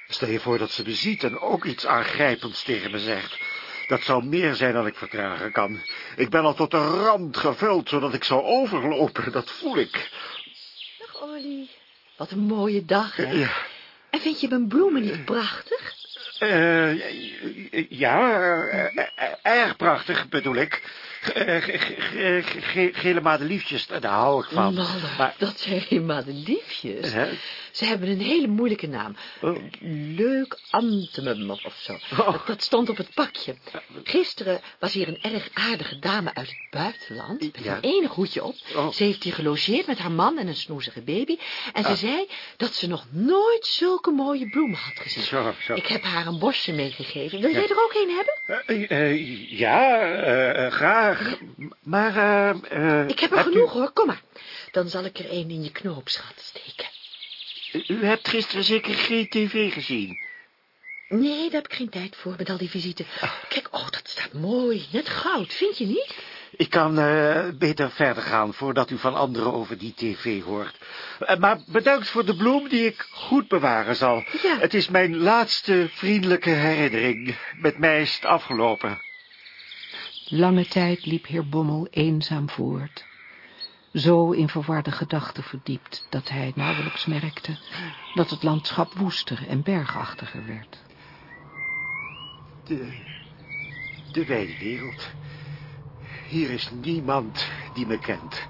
Stel je voor dat ze me ziet en ook iets aangrijpends tegen me zegt. Dat zou meer zijn dan ik vertragen kan. Ik ben al tot de rand gevuld, zodat ik zou overlopen. Dat voel ik. Dag, Olly. Wat een mooie dag, hè? Ja. En vind je mijn bloemen niet prachtig? Eh, ja, eh, eh, erg prachtig bedoel ik. Ge- ge- ge- ge- Gele madeliefjes, daar hou ik van. Maar, dat zijn geen madeliefjes. Hè? Ze hebben een hele moeilijke naam. Oh. Leuk antemum of, zo. Dat, dat stond op het pakje. Gisteren was hier een erg aardige dame uit het buitenland. Met Ja. een enig hoedje op. Oh. Ze heeft hier gelogeerd met haar man en een snoezige baby. En ze Ah. zei dat ze nog nooit zulke mooie bloemen had gezien. Zo, zo. Ik heb haar een bosje meegegeven. Wil Ja. jij er ook een hebben? Eh, eh, ja, eh, eh, graag. Maar, eh, eh, Ik heb er u- genoeg hoor, kom maar. Dan zal ik er een in je knoopsgat steken. U hebt gisteren zeker geen tv gezien. Nee, daar heb ik geen tijd voor met al die visite. Kijk, oh, dat staat mooi. Net goud, vind je niet? Ik kan eh, beter verder gaan voordat u van anderen over die tv hoort. Maar bedankt voor de bloem die ik goed bewaren zal. Ja. Het is mijn laatste vriendelijke herinnering. Met mij is het afgelopen. Lange tijd liep heer Bommel eenzaam voort. Zo in verwarde gedachten verdiept, dat hij nauwelijks merkte dat het landschap woester en bergachtiger werd. De, de wijde wereld. Hier is niemand die me kent.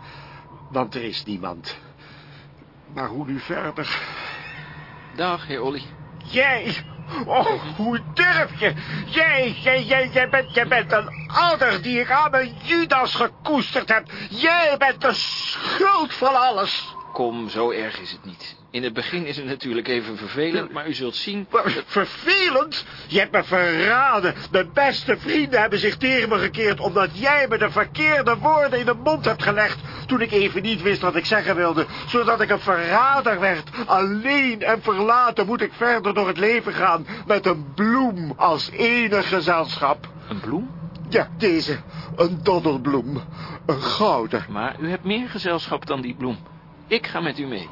Want er is niemand. Maar hoe nu verder? Dag, heer Olly. Jij! Oh, hoe durf je? Jij, jij, jij, jij bent, jij bent een adder die ik aan mijn Judas gekoesterd heb. Jij bent de schuld van alles. Kom, zo erg is het niet. In het begin is het natuurlijk even vervelend, maar u zult zien... Vervelend? Je hebt me verraden. Mijn beste vrienden hebben zich tegen me gekeerd... omdat jij me de verkeerde woorden in de mond hebt gelegd... toen ik even niet wist wat ik zeggen wilde... zodat ik een verrader werd. Alleen en verlaten moet ik verder door het leven gaan... met een bloem als enig gezelschap. Een bloem? Ja, deze. Een doddelbloem. Een gouden. Maar u hebt meer gezelschap dan die bloem. Ik ga met u mee.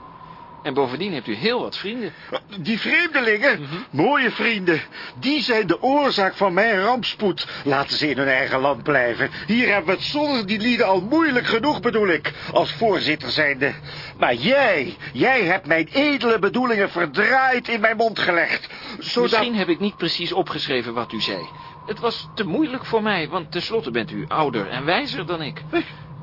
En bovendien hebt u heel wat vrienden. Die vreemdelingen, mooie vrienden, die zijn de oorzaak van mijn rampspoed. Laten ze in hun eigen land blijven. Hier hebben we het zonder die lieden al moeilijk genoeg, bedoel ik, als voorzitter zijnde. Maar jij, jij hebt mijn edele bedoelingen verdraaid in mijn mond gelegd. Zodat... Misschien heb ik niet precies opgeschreven wat u zei. Het was te moeilijk voor mij, want tenslotte bent u ouder en wijzer dan ik.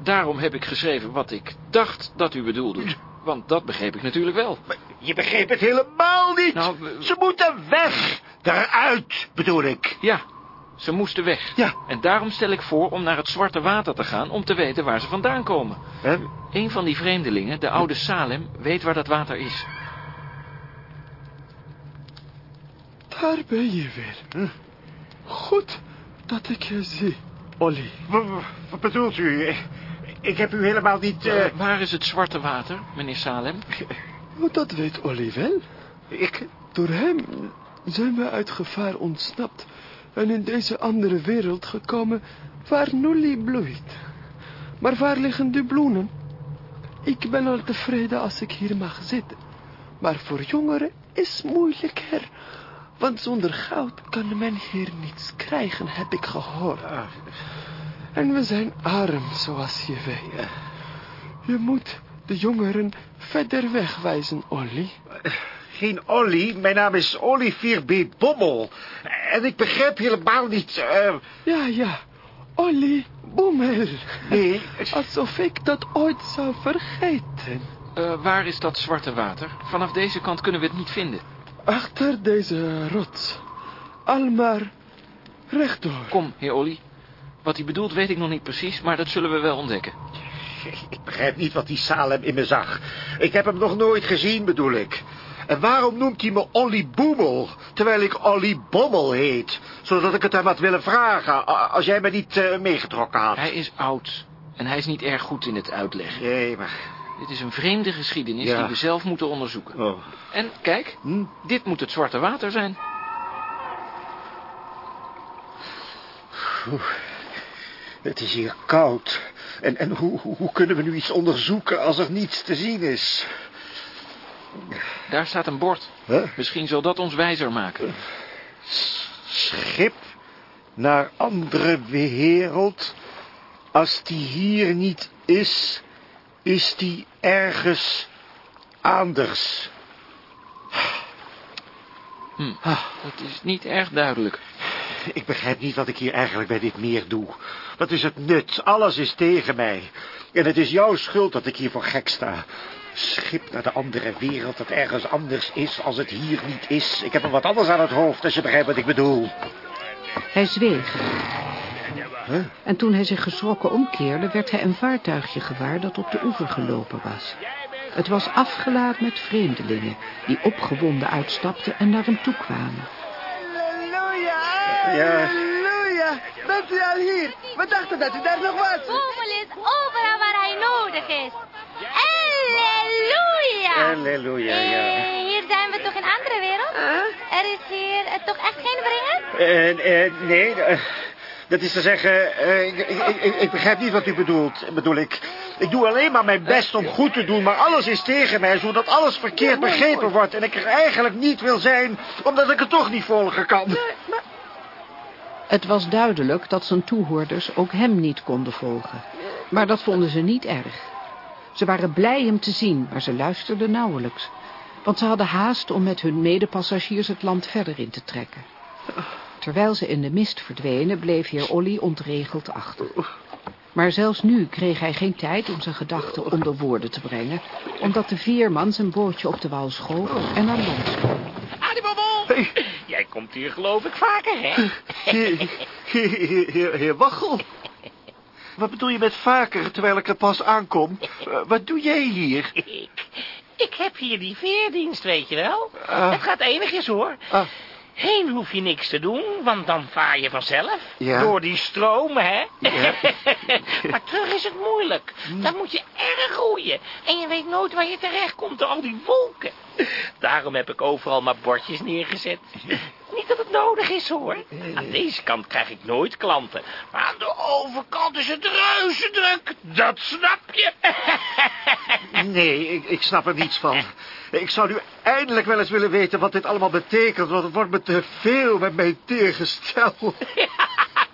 Daarom heb ik geschreven wat ik dacht dat u bedoelde. Want dat begreep ik natuurlijk wel. Je begreep het helemaal niet. Nou, Ze moeten weg. Daaruit, bedoel ik. Ja, ze moesten weg. Ja. En daarom stel ik voor om naar het Zwarte Water te gaan... om te weten waar ze vandaan komen. Hè? Een van die vreemdelingen, de oude Salem, weet waar dat water is. Daar ben je weer. Goed dat ik je zie, Olly. Wat bedoelt u? Ik heb u helemaal niet... eh, Waar is het Zwarte Water, meneer Salem? Oh, dat weet Olly wel. Ik... Door hem zijn we uit gevaar ontsnapt en in deze andere wereld gekomen waar Nully bloeit. Maar waar liggen de bloemen? Ik ben al tevreden als ik hier mag zitten. Maar voor jongeren is moeilijker. Want zonder goud kan men hier niets krijgen, heb ik gehoord. En we zijn arm, zoals je weet. Je moet de jongeren verder wegwijzen, Olly. Geen Olly, mijn naam is Olivier B. Bommel. En ik begrijp helemaal niet... eh, Ja, ja. Olly Bommel. Nee. Alsof ik dat ooit zou vergeten. Eh, waar is dat Zwarte Water? Vanaf deze kant kunnen we het niet vinden. Achter deze rots. Almaar rechtdoor. Kom, heer Olly. Wat hij bedoelt weet ik nog niet precies, maar dat zullen we wel ontdekken. Ik begrijp niet wat die Salem in me zag. Ik heb hem nog nooit gezien, bedoel ik. En waarom noemt hij me Olly Boemel, terwijl ik Olly Bommel heet? Zodat ik het hem had willen vragen, als jij me niet eh, meegetrokken had. Hij is oud en hij is niet erg goed in het uitleggen. Nee, maar... Dit is een vreemde geschiedenis Ja. die we zelf moeten onderzoeken. Oh. En kijk, dit moet het Zwarte Water zijn. Oeh, Het is hier koud. En, en hoe, hoe, kunnen we nu iets onderzoeken als er niets te zien is? Daar staat een bord. Huh? Misschien zal dat ons wijzer maken. Schip naar andere wereld. Als die hier niet is, is die ergens anders. Hm, dat is niet erg duidelijk. Ik begrijp niet wat ik hier eigenlijk bij dit meer doe. Wat is het nut? Alles is tegen mij. En het is jouw schuld dat ik hier voor gek sta. Schip naar de andere wereld dat ergens anders is als het hier niet is. Ik heb er wat anders aan het hoofd, als je begrijpt wat ik bedoel. Hij zweeg. Huh? En toen hij zich geschrokken omkeerde, werd hij een vaartuigje gewaar dat op de oever gelopen was. Het was afgeladen met vreemdelingen, die opgewonden uitstapten en naar hem toe kwamen. Halleluja, Ja. halleluja. Bent u al hier? We dachten dat u daar nog was. Boemel is overal waar hij nodig is. Halleluja! Halleluja, ja. Eh, hier zijn we toch in een andere wereld? Er is hier eh, toch echt geen bringer? En, eh, nee, eh, dat is te zeggen, eh, ik, ik, ik, ik begrijp niet wat u bedoelt, bedoel ik. Ik doe alleen maar mijn best om goed te doen, maar alles is tegen mij, zodat alles verkeerd begrepen wordt. En ik er eigenlijk niet wil zijn, omdat ik het toch niet volgen kan. Het was duidelijk dat zijn toehoorders ook hem niet konden volgen. Maar dat vonden ze niet erg. Ze waren blij hem te zien, maar ze luisterden nauwelijks. Want ze hadden haast om met hun medepassagiers het land verder in te trekken. Terwijl ze in de mist verdwenen, bleef heer Olly ontregeld achter. Maar zelfs nu kreeg hij geen tijd om zijn gedachten onder woorden te brengen, omdat de veerman zijn bootje op de wal schoof en aan land sprong. Adiebommel! Jij komt hier geloof ik vaker, hè? Heer, heer, heer, heer Waggel, wat bedoel je met vaker, terwijl ik er pas aankom? Eh, wat doe jij hier? Ik heb hier die veerdienst, weet je wel. Ah. Het gaat enigjes, hoor. Ah. Heen hoef je niks te doen, want dan vaar je vanzelf. Ja. Door die stroom, hè? Ja. maar terug is het moeilijk. Dan moet je erg roeien. En je weet nooit waar je terecht komt door al die wolken. Daarom heb ik overal maar bordjes neergezet. Niet dat het nodig is, hoor. Aan deze kant krijg ik nooit klanten. Maar aan de overkant is het reuze druk. Dat snap je. Nee, ik, ik snap er niets van. Ik zou nu eindelijk wel eens willen weten wat dit allemaal betekent, want het wordt me te veel met mijn tegengestel.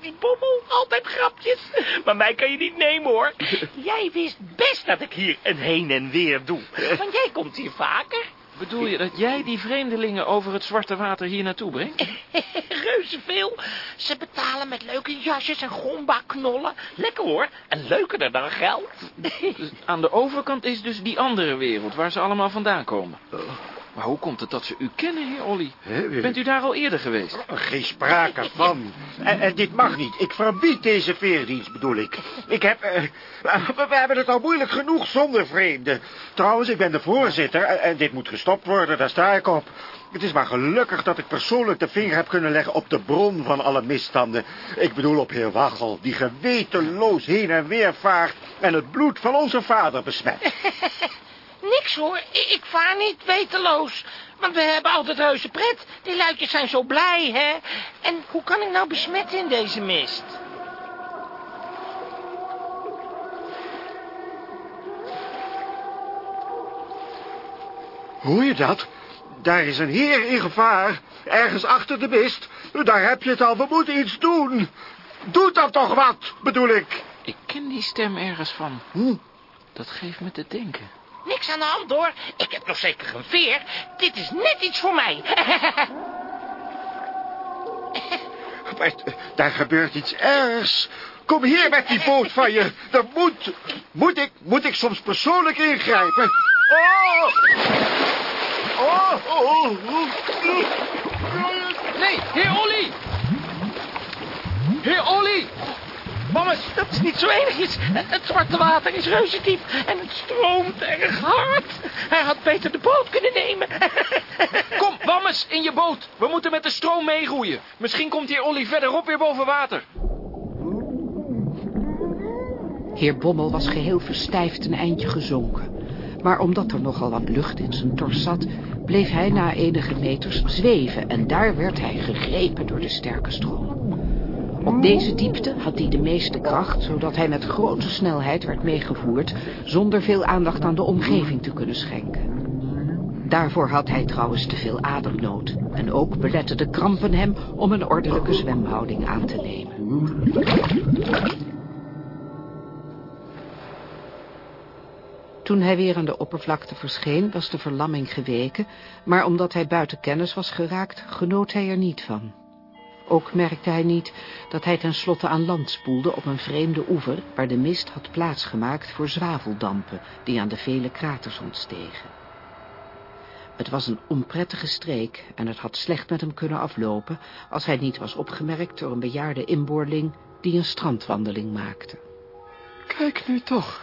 Die bommel, altijd grapjes. Maar mij kan je niet nemen, hoor. Jij wist best dat ik hier een heen en weer doe. Want jij komt hier vaker. Bedoel je dat jij die vreemdelingen over het Zwarte Water hier naartoe brengt? Reuze veel. Ze betalen met leuke jasjes en gomba-knollen. Lekker hoor. En leukerder dan geld. Dus aan de overkant is dus die andere wereld waar ze allemaal vandaan komen. Maar hoe komt het dat ze u kennen, heer Olly? Bent u daar al eerder geweest? Geen sprake van. En, en dit mag niet. Ik verbied deze veerdienst, bedoel ik. Ik heb... eh, we, we hebben het al moeilijk genoeg zonder vreemden. Trouwens, ik ben de voorzitter en, en dit moet gestopt worden, daar sta ik op. Het is maar gelukkig dat ik persoonlijk de vinger heb kunnen leggen op de bron van alle misstanden. Ik bedoel op heer Waggel, die gewetenloos heen en weer vaart en het bloed van onze vader besmet. Niks hoor. Ik, ik vaar niet weteloos. Want we hebben altijd reuze pret. Die luidjes zijn zo blij, hè? En hoe kan ik nou besmetten in deze mist? Hoor je dat? Daar is een heer in gevaar. Ergens achter de mist. Daar heb je het al. We moeten iets doen. Doe dan toch wat, bedoel ik. Ik ken die stem ergens van. Hm? Dat geeft me te denken. Niks aan de hand hoor. Ik heb nog zeker een veer. Dit is net iets voor mij. Maar daar gebeurt iets ergs. Kom hier met die boot van je. Dat moet... Moet ik, moet ik soms persoonlijk ingrijpen? Oh! Oh! oh, oh. Nee, heer Olly! Heer Olly! Mama, Maar dat is niet zo enigjes. Het zwarte water is reuze diep en het stroomt erg hard. Hij had beter de boot kunnen nemen. Kom, Wammes, in je boot. We moeten met de stroom meegroeien. Misschien komt hier Olly verderop weer boven water. Heer Bommel was geheel verstijfd een eindje gezonken. Maar omdat er nogal wat lucht in zijn tors zat, bleef hij na enige meters zweven en daar werd hij gegrepen door de sterke stroom. Op deze diepte had hij de meeste kracht, zodat hij met grote snelheid werd meegevoerd, zonder veel aandacht aan de omgeving te kunnen schenken. Daarvoor had hij trouwens te veel ademnood en ook beletten de krampen hem om een ordelijke zwemhouding aan te nemen. Toen hij weer aan de oppervlakte verscheen, was de verlamming geweken, maar omdat hij buiten kennis was geraakt, genoot hij er niet van. Ook merkte hij niet dat hij tenslotte aan land spoelde op een vreemde oever, waar de mist had plaatsgemaakt voor zwaveldampen die aan de vele kraters ontstegen. Het was een onprettige streek en het had slecht met hem kunnen aflopen als hij niet was opgemerkt door een bejaarde inboorling die een strandwandeling maakte. Kijk nu toch.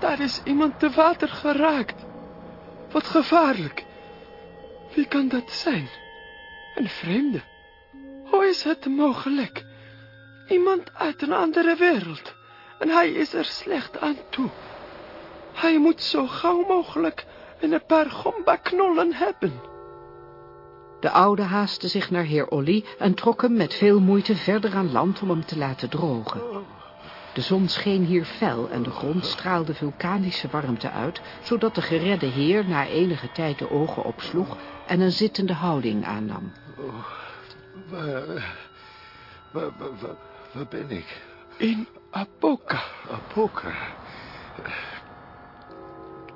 Daar is iemand te water geraakt. Wat gevaarlijk. Wie kan dat zijn? Een vreemde. Hoe is het mogelijk? Iemand uit een andere wereld. En hij is er slecht aan toe. Hij moet zo gauw mogelijk een paar gomba-knollen hebben. De oude haastte zich naar heer Olly en trok hem met veel moeite verder aan land om hem te laten drogen. De zon scheen hier fel en de grond straalde vulkanische warmte uit, zodat de geredde heer na enige tijd de ogen opsloeg en een zittende houding aannam. Oh, waar, waar, waar, waar, waar ben ik? In Apoka. Apoka?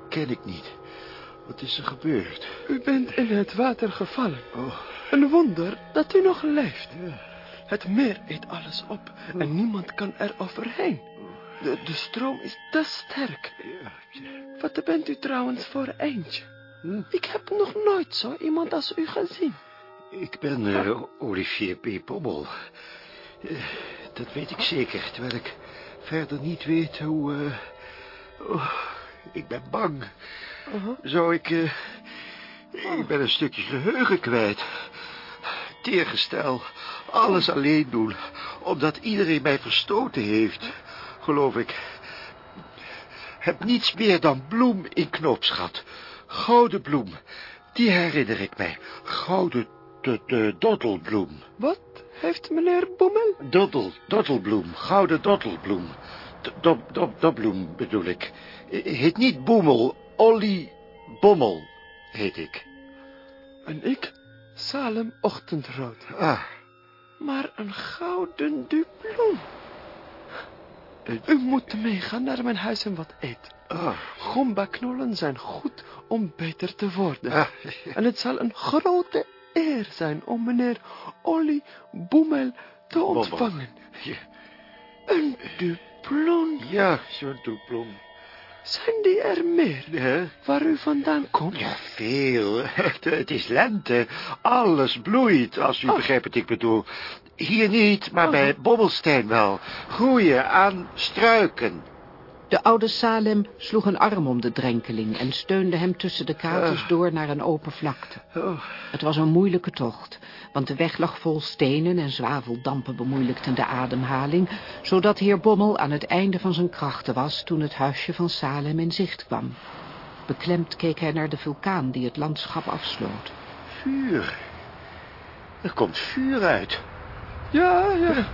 Ken ik niet. Wat is er gebeurd? U bent in het water gevallen. Een wonder dat u nog leeft. Het meer eet alles op en niemand kan er overheen. De, de stroom is te sterk. Wat bent u trouwens voor eentje? Ik heb nog nooit zo iemand als u gezien. Ik ben uh, Olivier P. Pommel. Uh, dat weet ik zeker, terwijl ik verder niet weet hoe... Uh... Oh, ik ben bang. Zo, ik... Ik ben een stukje geheugen kwijt. Teergestel. Alles alleen doen. Omdat iedereen mij verstoten heeft. Geloof ik. Heb niets meer dan bloem in knoopsgat. Gouden bloem. Die herinner ik mij. Gouden de, de doddelbloem. Wat heeft meneer Bommel? Doddel, doddelbloem. Gouden doddelbloem. Dob, dob, dobbloem bedoel ik. Heet niet Boemel. Olly Bommel heet ik. En ik? Salem Ochtendrood. Ah. Maar een gouden dubloem. U moet meegaan naar mijn huis en wat eten. Ah. Gomba-knollen zijn goed om beter te worden. Ah. En het zal een grote eer zijn om meneer Olly Boemel te ontvangen. Ja. Een dubloem. Ja, zo'n dubloem. Zijn die er meer? Waar u vandaan komt? Ja, veel. Het is lente. Alles bloeit, als u begrijpt wat ik bedoel. Hier niet, maar bij Bobbelstein wel. Groeien aan struiken. De oude Salem sloeg een arm om de drenkeling en steunde hem tussen de katers door naar een open vlakte. Het was een moeilijke tocht, want de weg lag vol stenen en zwaveldampen bemoeilijkten de ademhaling, zodat heer Bommel aan het einde van zijn krachten was toen het huisje van Salem in zicht kwam. Beklemd keek hij naar de vulkaan die het landschap afsloot. Vuur. Er komt vuur uit. Ja, ja.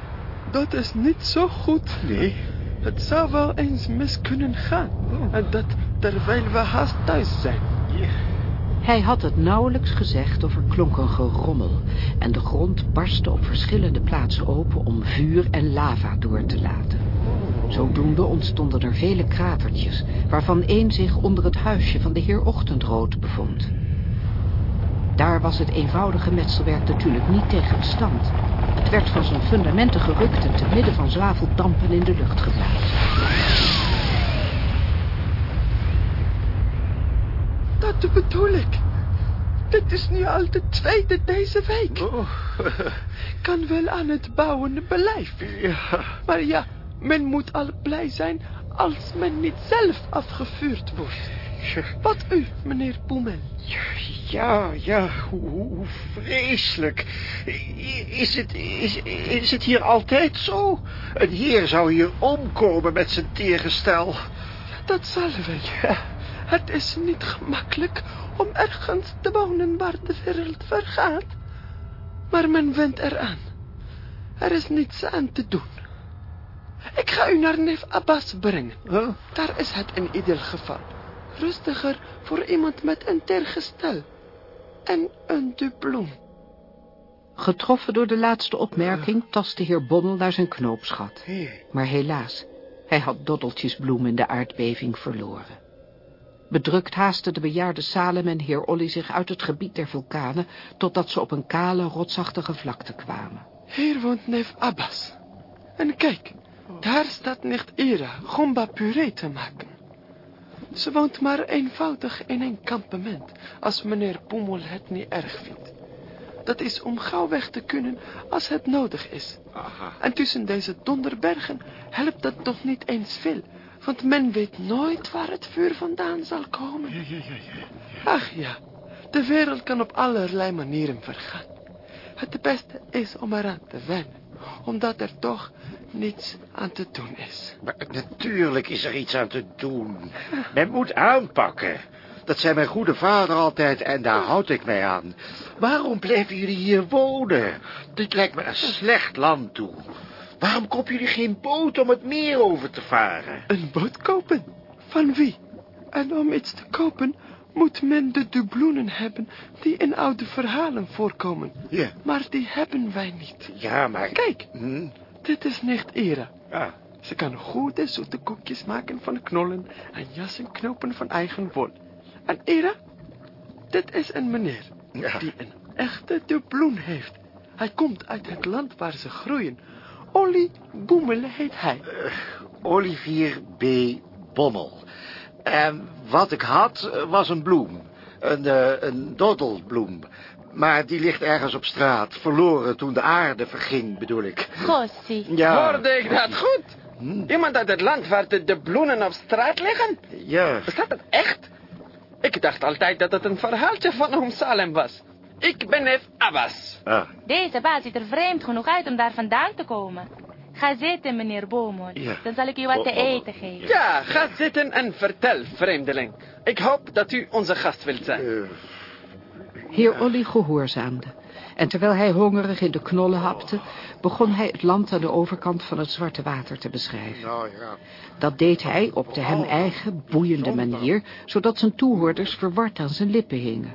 Dat is niet zo goed. Nee. Het zou wel eens mis kunnen gaan. En dat terwijl we haast thuis zijn. Hij had het nauwelijks gezegd of er klonk een gerommel... en de grond barstte op verschillende plaatsen open om vuur en lava door te laten. Zodoende ontstonden er vele kratertjes... waarvan één zich onder het huisje van de heer Ochtendrood bevond. Daar was het eenvoudige metselwerk natuurlijk niet tegen bestand. Het werd van zijn fundamenten gerukt en te midden van zwaveldampen in de lucht geplaatst. Dat bedoel ik. Dit is nu al de tweede deze week. Oh. kan wel aan het bouwen blijven. Ja. Maar ja, Men moet al blij zijn als men niet zelf afgevuurd wordt. Wat u, meneer Boemel? Ja, ja, hoe, hoe, vreselijk. Is het, is, is het hier altijd zo? Een heer zou hier omkomen met zijn teergestel. Dat zal wel. Het is niet gemakkelijk om ergens te wonen waar de wereld vergaat. Maar men went eraan. Er is niets aan te doen. Ik ga u naar neef Abbas brengen. Daar is het in ieder geval. Rustiger voor iemand met een tergestel. En een dubloen. Getroffen door de laatste opmerking tastte heer Bommel naar zijn knoopsgat. Maar helaas, hij had doddeltjes bloem in de aardbeving verloren. Bedrukt haasten de bejaarde Salem en heer Olly zich uit het gebied der vulkanen... totdat ze op een kale, rotsachtige vlakte kwamen. Hier woont neef Abbas. En kijk, daar staat nicht Ira gomba puree te maken. Ze woont maar eenvoudig in een kampement, als meneer Poemel het niet erg vindt. Dat is om gauw weg te kunnen als het nodig is. En tussen deze donderbergen helpt dat nog niet eens veel, want men weet nooit waar het vuur vandaan zal komen. Ach ja, de wereld kan op allerlei manieren vergaan. Het beste is om eraan te wennen, omdat er toch niets aan te doen is. Maar natuurlijk is er iets aan te doen. Men moet aanpakken. Dat zei mijn goede vader altijd en daar houd ik mij aan. Waarom blijven jullie hier wonen? Dit lijkt me een slecht land toe. Waarom kopen jullie geen boot om het meer over te varen? Een boot kopen? Van wie? En om iets te kopen moet men de dubloenen hebben die in oude verhalen voorkomen. Ja. Maar die hebben wij niet. Ja, maar... Kijk, Hm? dit is nicht Era. Ja. Ze kan goede zoete koekjes maken van knollen en jassen knopen van eigen wol. En Era, dit is een meneer die een echte dubloen heeft. Hij komt uit het land waar ze groeien. Olly Boemel heet hij. Olivier B. Bommel. En wat ik had, eh, was een bloem. Een, eh, een doddelbloem. Maar die ligt ergens op straat, verloren toen de aarde verging, bedoel ik. Gossie. Ja. Hoorde ik dat goed? Iemand uit het land waar de dubloenen op straat liggen? Ja. Bestaat dat echt? Ik dacht altijd dat het een verhaaltje van oom Salem was. Ik ben neef Abbas. Ah, Deze baas ziet er vreemd genoeg uit om daar vandaan te komen. Ga zitten, meneer Boomel. Ja. Dan zal ik u wat te Oh, oh, oh. eten geven. Ja, ga zitten en vertel, vreemdeling. Ik hoop dat u onze gast wilt zijn. Heer Olly gehoorzaamde. En terwijl hij hongerig in de knollen hapte... begon hij het land aan de overkant van het Zwarte Water te beschrijven. nou ja. Dat deed hij op de hem eigen, boeiende manier... zodat zijn toehoorders verward aan zijn lippen hingen.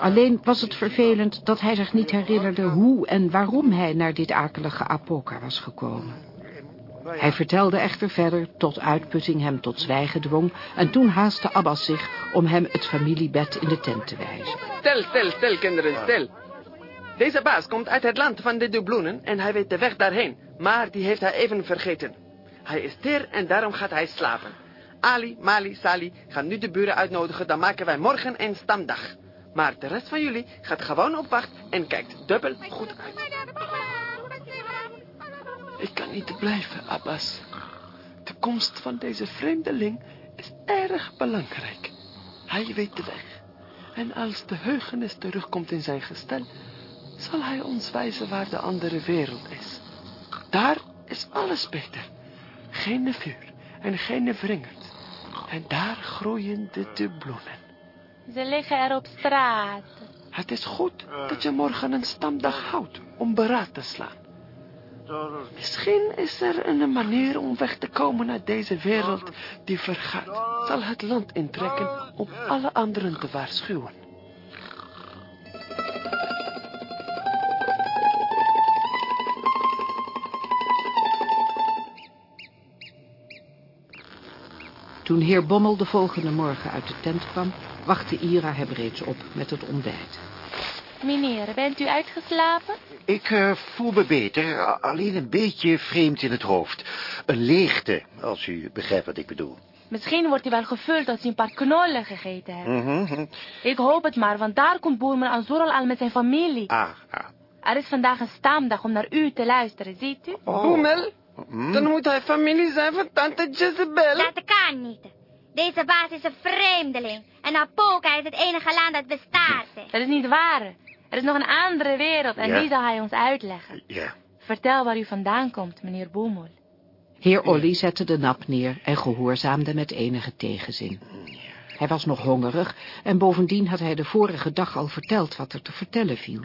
Alleen was het vervelend dat hij zich niet herinnerde... hoe en waarom hij naar dit akelige apoka was gekomen. Hij vertelde echter verder tot uitputting hem tot zwijgen dwong... en toen haastte Abbas zich om hem het familiebed in de tent te wijzen. Stel, stel, stel, kinderen, stel. Deze baas komt uit het land van de dubloenen en hij weet de weg daarheen. Maar die heeft hij even vergeten. Hij is teer en daarom gaat hij slapen. Ali, Mali, Sali gaan nu de buren uitnodigen, dan maken wij morgen een stamdag. Maar de rest van jullie gaat gewoon op wacht en kijkt dubbel goed uit. Ik kan niet blijven, Abbas. De komst van deze vreemdeling is erg belangrijk. Hij weet de weg. En als de heugenis terugkomt in zijn gestel, zal hij ons wijzen waar de andere wereld is. Daar is alles beter. Geen vuur en geen wringerd. En daar groeien de dubloenen. Ze liggen er op straat. Het is goed dat je morgen een stamdag houdt om beraad te slaan. Misschien is er een manier om weg te komen uit deze wereld die vergaat. Zal het land intrekken om alle anderen te waarschuwen. Toen heer Bommel de volgende morgen uit de tent kwam... wachtte Ira hem reeds op met het ontbijt. Meneer, bent u uitgeslapen? Ik eh, voel me beter, alleen een beetje vreemd in het hoofd. Een leegte, als u begrijpt wat ik bedoel. Misschien wordt u wel gevuld als u een paar knollen gegeten hebt. Mhm. Ik hoop het maar, want daar komt boerman Anzoral al met zijn familie. Ah, ah. Er is vandaag een stamdag om naar u te luisteren, ziet u? Boemel, Dan moet hij familie zijn van tante Jezebel. Dat kan niet. Deze baas is een vreemdeling. En Apoka is het enige land dat bestaat. Dat is niet waar. Er is nog een andere wereld en Ja. die zal hij ons uitleggen. Ja. Vertel waar u vandaan komt, meneer Boemel. Heer Olly zette de nap neer en gehoorzaamde met enige tegenzin. Hij was nog hongerig en bovendien had hij de vorige dag al verteld wat er te vertellen viel.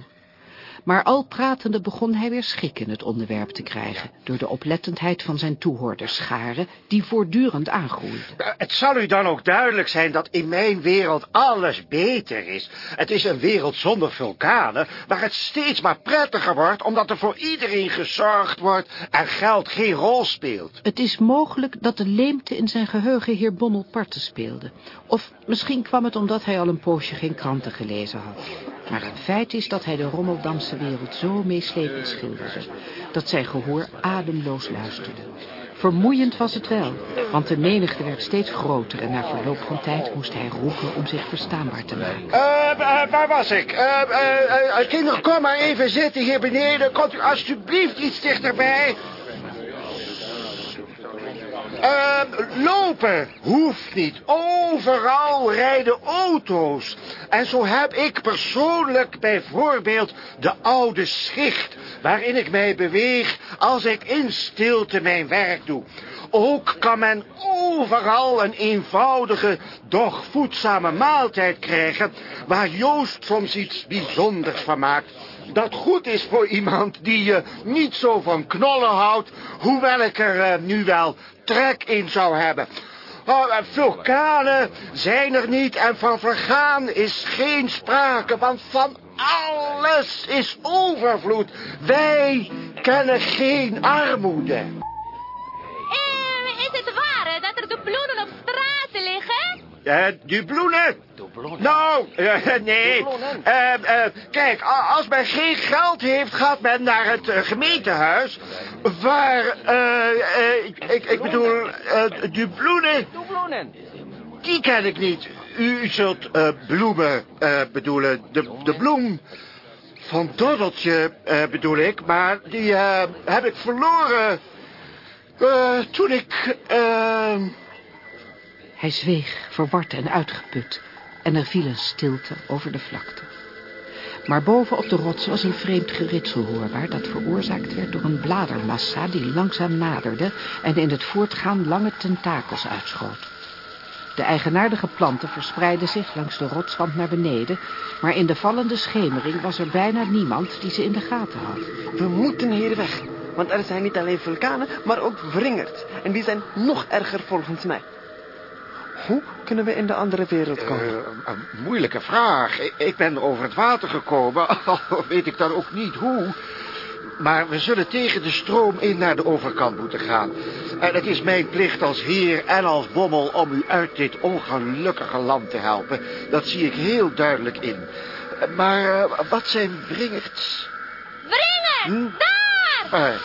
Maar al pratende begon hij weer schik in het onderwerp te krijgen... door de oplettendheid van zijn toehoorders scharen... die voortdurend aangroeide. Het zal u dan ook duidelijk zijn dat in mijn wereld alles beter is. Het is een wereld zonder vulkanen, waar het steeds maar prettiger wordt... omdat er voor iedereen gezorgd wordt en geld geen rol speelt. Het is mogelijk dat de leemte in zijn geheugen heer Bommel parten speelde. Of misschien kwam het omdat hij al een poosje geen kranten gelezen had. Maar het feit is dat hij de Rommeldamse wereld zo meeslepend schilderde... dat zijn gehoor ademloos luisterde. Vermoeiend was het wel, want de menigte werd steeds groter... en na verloop van tijd moest hij roepen om zich verstaanbaar te maken. Eh, eh, waar was ik? Eh, kinderen, kom maar even zitten hier beneden. Komt u alsjeblieft iets dichterbij. Eh, lopen hoeft niet. Overal rijden auto's. En zo heb ik persoonlijk bijvoorbeeld de oude schicht... waarin ik mij beweeg als ik in stilte mijn werk doe. Ook kan men overal een eenvoudige, doch voedzame maaltijd krijgen... waar Joost soms iets bijzonders van maakt... Dat goed is voor iemand die je niet zo van knollen houdt... hoewel ik er eh, nu wel trek in zou hebben. Oh, en vulkanen zijn er niet en van vergaan is geen sprake... want van alles is overvloed. Wij kennen geen armoede. Eh, is het waar dat er dubloenen op straat liggen? Eh, dubloenen? Nou, eh, nee. Eh, kijk, als men geen geld heeft, gaat men naar het eh, gemeentehuis. Waar, ik, ik, bedoel, eh dubloenen, die ken ik niet. U zult bloemen bedoelen, de, de bloem van Doddeltje bedoel ik. Maar die heb ik verloren toen ik... Hij zweeg, verward en uitgeput, en er viel een stilte over de vlakte. Maar boven op de rots was een vreemd geritsel hoorbaar... dat veroorzaakt werd door een bladermassa die langzaam naderde... en in het voortgaan lange tentakels uitschoot. De eigenaardige planten verspreidden zich langs de rotswand naar beneden... maar in de vallende schemering was er bijna niemand die ze in de gaten had. We moeten hier weg. Want er zijn niet alleen vulkanen, maar ook wringers. En die zijn nog erger volgens mij. Hoe kunnen we in de andere wereld komen? Eh, een moeilijke vraag. Ik- Ik ben over het water gekomen, al weet ik dan ook niet hoe. Maar we zullen tegen de stroom in naar de overkant moeten gaan. En het is mijn plicht als heer en als bommel om u uit dit ongelukkige land te helpen. Dat zie ik heel duidelijk in. Maar eh, wat zijn wringers? Wringen! Daar!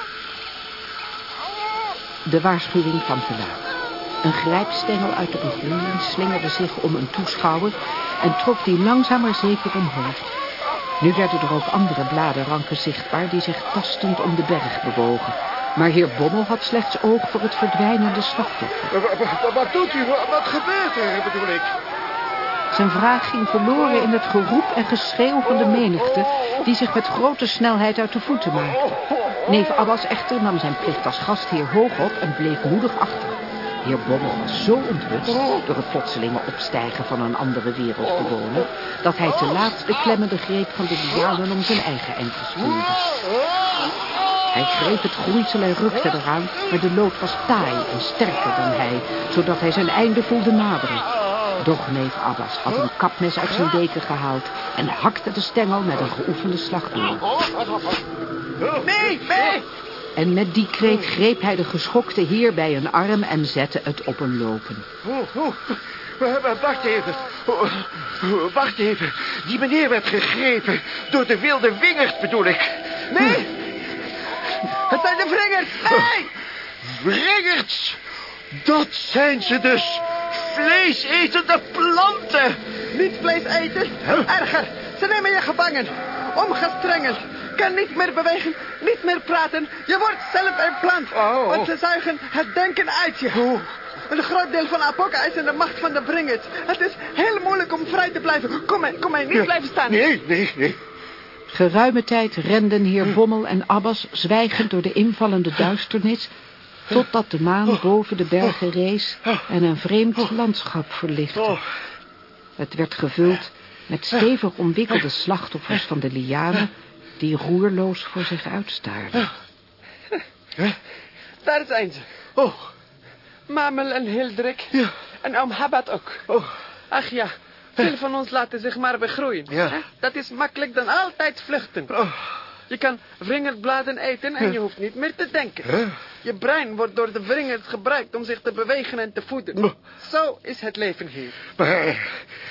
De waarschuwing kwam te laat. Een grijpstengel uit de begroeiing slingerde zich om een toeschouwer en trok die langzaam maar zeker omhoog. Nu werden er ook andere bladerranken zichtbaar die zich tastend om de berg bewogen. Maar heer Bommel had slechts oog voor het verdwijnende slachtoffer. Wa- wa- wa- Wat doet u? Wa- Wat gebeurt er, bedoel ik? Zijn vraag ging verloren in het geroep en geschreeuw van de menigte... die zich met grote snelheid uit de voeten maakte. Neef Abbas echter nam zijn plicht als gastheer hoog op en bleef moedig achter. Heer Bommel was zo ontrust door het plotselinge opstijgen van een andere wereldbewoner... dat hij te laat de klemmende greep van de lianen om zijn eigen enkels voelde. Hij greep het groeisel en rukte eraan, maar de lood was taai en sterker dan hij, zodat hij zijn einde voelde naderen. Doch neef Abbas had een kapmes uit zijn deken gehaald en hakte de stengel met een geoefende slag door. Nee, nee! En met die kreet greep hij de geschokte heer bij een arm en zette het op een lopen. Oh, oh. wa- wa- Wacht even. Oh, oh, Wacht even. Die meneer werd gegrepen door de wilde wingerd, bedoel ik. Nee! Het zijn de wringers! Nee! Wringerds! Dat zijn ze dus! Vleesetende planten! Niet vlees eten, erger. Ze nemen je gevangen, omgestrengeld. Kan niet meer bewegen, niet meer praten. Je wordt zelf een plant. Oh. Want ze zuigen het denken uit je. Een groot deel van Apoka is in de macht van de bringers. Het is heel moeilijk om vrij te blijven. Kom maar, kom maar, niet blijven staan. Nee, nee, nee. Geruime tijd renden heer Bommel en Abbas zwijgend door de invallende duisternis, totdat de maan boven de bergen rees en een vreemd landschap verlichtte. Het werd gevuld met stevig omwikkelde slachtoffers van de lianen, die roerloos voor zich uitstaarden. Daar zijn ze. Oh. Mamel en Hildrik. Ja. En oom Habat ook. Oh. Ach ja, veel van ons laten zich maar begroeien. Ja. Dat is makkelijk dan altijd vluchten. Je kan vingerbladen eten en je hoeft niet meer te denken. Je brein wordt door de vingers gebruikt om zich te bewegen en te voeden. Zo is het leven hier. Maar eh,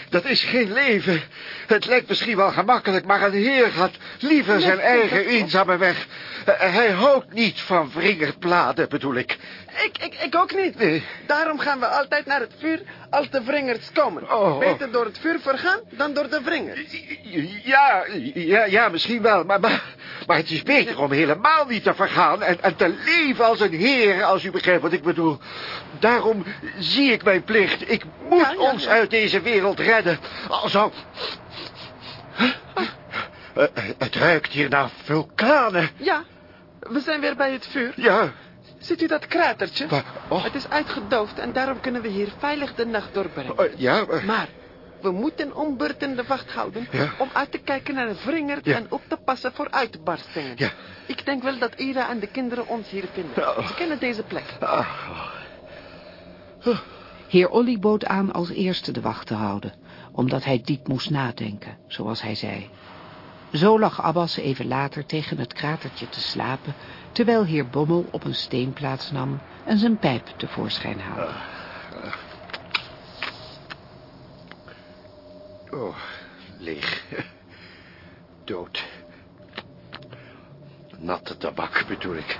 dat is geen leven. Het lijkt misschien wel gemakkelijk, maar een heer gaat liever zijn eigen eenzame weg. Eh, Hij houdt niet van wringerbladen, bedoel ik. Ik, ik, ik ook niet. Daarom gaan we altijd naar het vuur als de vringers komen. Oh. Beter door het vuur vergaan dan door de vringers. Ja, ja, ja, misschien wel, maar, maar, maar het is beter om helemaal niet te vergaan en, en te leven als een heer, als u begrijpt wat ik bedoel. Daarom zie ik mijn plicht. Ik moet ons uit deze wereld redden. Al zou... Huh? Eh, eh, het ruikt hier naar vulkanen. Ja, we zijn weer bij het vuur. Ja. Ziet u dat kratertje? Oh. Het is uitgedoofd en daarom kunnen we hier veilig de nacht doorbrengen. Eh, ja, maar... Maar we moeten om beurten de wacht houden Ja. om uit te kijken naar een vringer Ja. en op te passen voor uitbarstingen. Ja. Ik denk wel dat Ira en de kinderen ons hier vinden. Ze kennen deze plek. Ah. Heer Olly bood aan als eerste de wacht te houden, omdat hij diep moest nadenken, zoals hij zei. Zo lag Abbas even later tegen het kratertje te slapen, terwijl heer Bommel op een steen plaatsnam en zijn pijp tevoorschijn haalde. Oh, leeg. Dood. Natte tabak bedoel ik.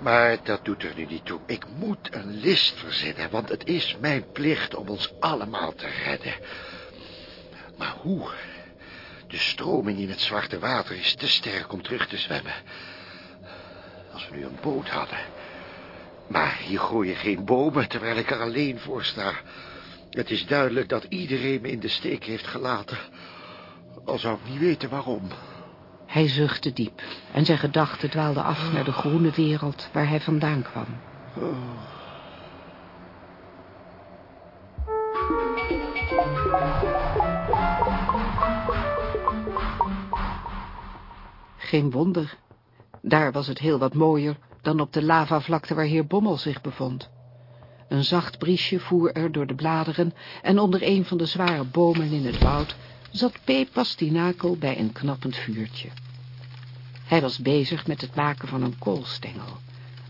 Maar dat doet er nu niet toe. Ik moet een list verzinnen, want het is mijn plicht om ons allemaal te redden. Maar hoe? De stroming in het zwarte water is te sterk om terug te zwemmen. Als we nu een boot hadden. Maar hier groeien geen bomen, terwijl ik er alleen voor sta. Het is duidelijk dat iedereen me in de steek heeft gelaten. Al zou ik niet weten waarom. Hij zuchtte diep en zijn gedachten dwaalden af naar de groene wereld waar hij vandaan kwam. Geen wonder. Daar was het heel wat mooier dan op de lavavlakte waar heer Bommel zich bevond. Een zacht briesje voer er door de bladeren en onder een van de zware bomen in het woud zat P. Pastinakel bij een knappend vuurtje. Hij was bezig met het maken van een koolstengel,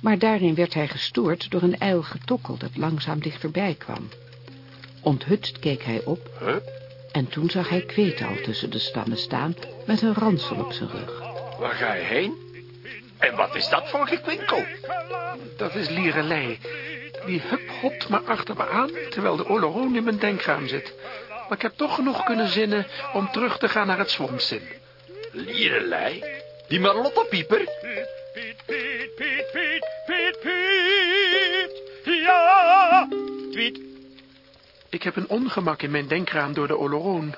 maar daarin werd hij gestoord door een ijl getokkel dat langzaam dichterbij kwam. Onthutst keek hij op en toen zag hij Kweetal tussen de stammen staan met een ransel op zijn rug. Waar ga je heen? En wat is dat voor gekwinkel? Dat is lierelei. Die hup hopt maar achter me aan, terwijl de Oloron in mijn denkraam zit. Maar ik heb toch genoeg kunnen zinnen om terug te gaan naar het zwomzin. Lierelei? Die Marlotta-pieper? Piet, Piet, Piet, Piet, Piet, Piet. Ja, Piet. Ik heb een ongemak in mijn denkraam door de Oloron.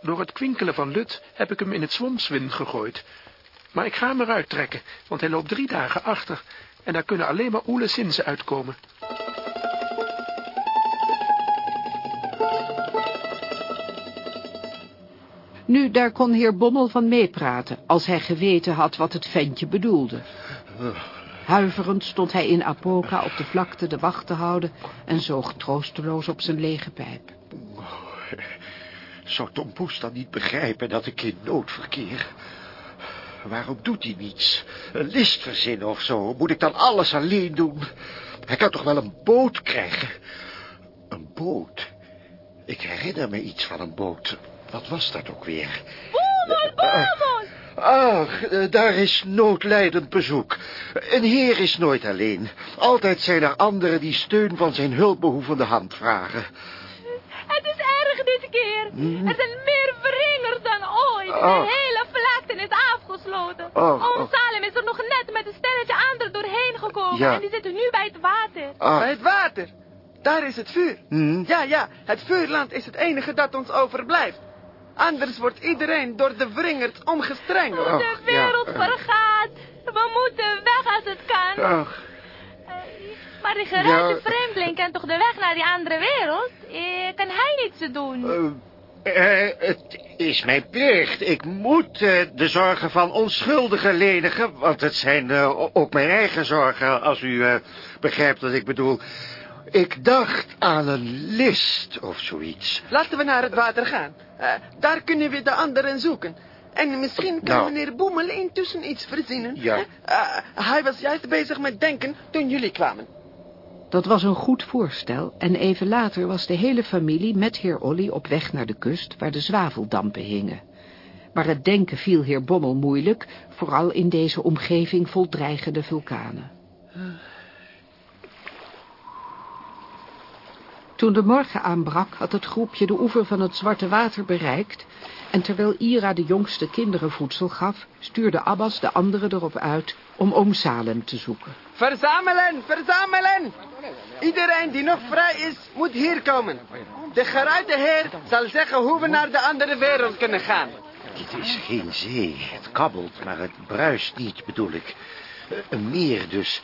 Door het kwinkelen van Lut heb ik hem in het zwomswin gegooid. Maar ik ga hem eruit trekken, want hij loopt drie dagen achter. En daar kunnen alleen maar oele zinzen uitkomen. Nu, daar kon heer Bommel van meepraten, als hij geweten had wat het ventje bedoelde. Huiverend stond hij in Apoka op de vlakte de wacht te houden en zoog troosteloos op zijn lege pijp. Zou Tom Poes dan niet begrijpen dat ik in nood verkeer? Waarom doet hij niets? Een list verzinnen of zo? Moet ik dan alles alleen doen? Hij kan toch wel een boot krijgen? Een boot? Ik herinner me iets van een boot. Wat was dat ook weer? Boemel, boemel! Ach, eh, daar is noodlijdend bezoek. Een heer is nooit alleen. Altijd zijn er anderen die steun van zijn hulpbehoevende hand vragen. Het is erg dit keer. Hmm. Er zijn meer wringers dan ooit. Oh. De hele vlakte is afgesloten. Oh, Oom. Salem is er nog net met een stelletje anderen doorheen gekomen. Ja. En die zitten nu bij het water. Ah. Bij het water. Daar is het vuur. Hm? Ja, ja, het vuurland is het enige dat ons overblijft. Anders wordt iedereen door de wringerd omgestrengeld. de wereld vergaat. We moeten weg als het kan. Ach, Maar die geruite Ja. vreemdeling kent toch de weg naar die andere wereld? Eh, kan hij niets te doen? eh, het is mijn plicht. Ik moet eh, de zorgen van onschuldigen lenigen, want het zijn eh, ook mijn eigen zorgen, als u eh, begrijpt wat ik bedoel. Ik dacht aan een list of zoiets. Laten we naar het water gaan. Eh, daar kunnen we de anderen zoeken. En misschien kan Nou. meneer Boemel intussen iets verzinnen. Ja. Eh, hij was juist bezig met denken toen jullie kwamen. Dat was een goed voorstel en even later was de hele familie met heer Olly op weg naar de kust waar de zwaveldampen hingen. Maar het denken viel heer Bommel moeilijk, vooral in deze omgeving vol dreigende vulkanen. Toen de morgen aanbrak had het groepje de oever van het Zwarte Water bereikt en terwijl Ira de jongste kinderen voedsel gaf, stuurde Abbas de anderen erop uit om oom Salem te zoeken. Verzamelen, verzamelen! Iedereen die nog vrij is, moet hier komen. De geruite heer zal zeggen hoe we naar de andere wereld kunnen gaan. Dit is geen zee. Het kabbelt, maar het bruist niet, bedoel ik. Een meer dus.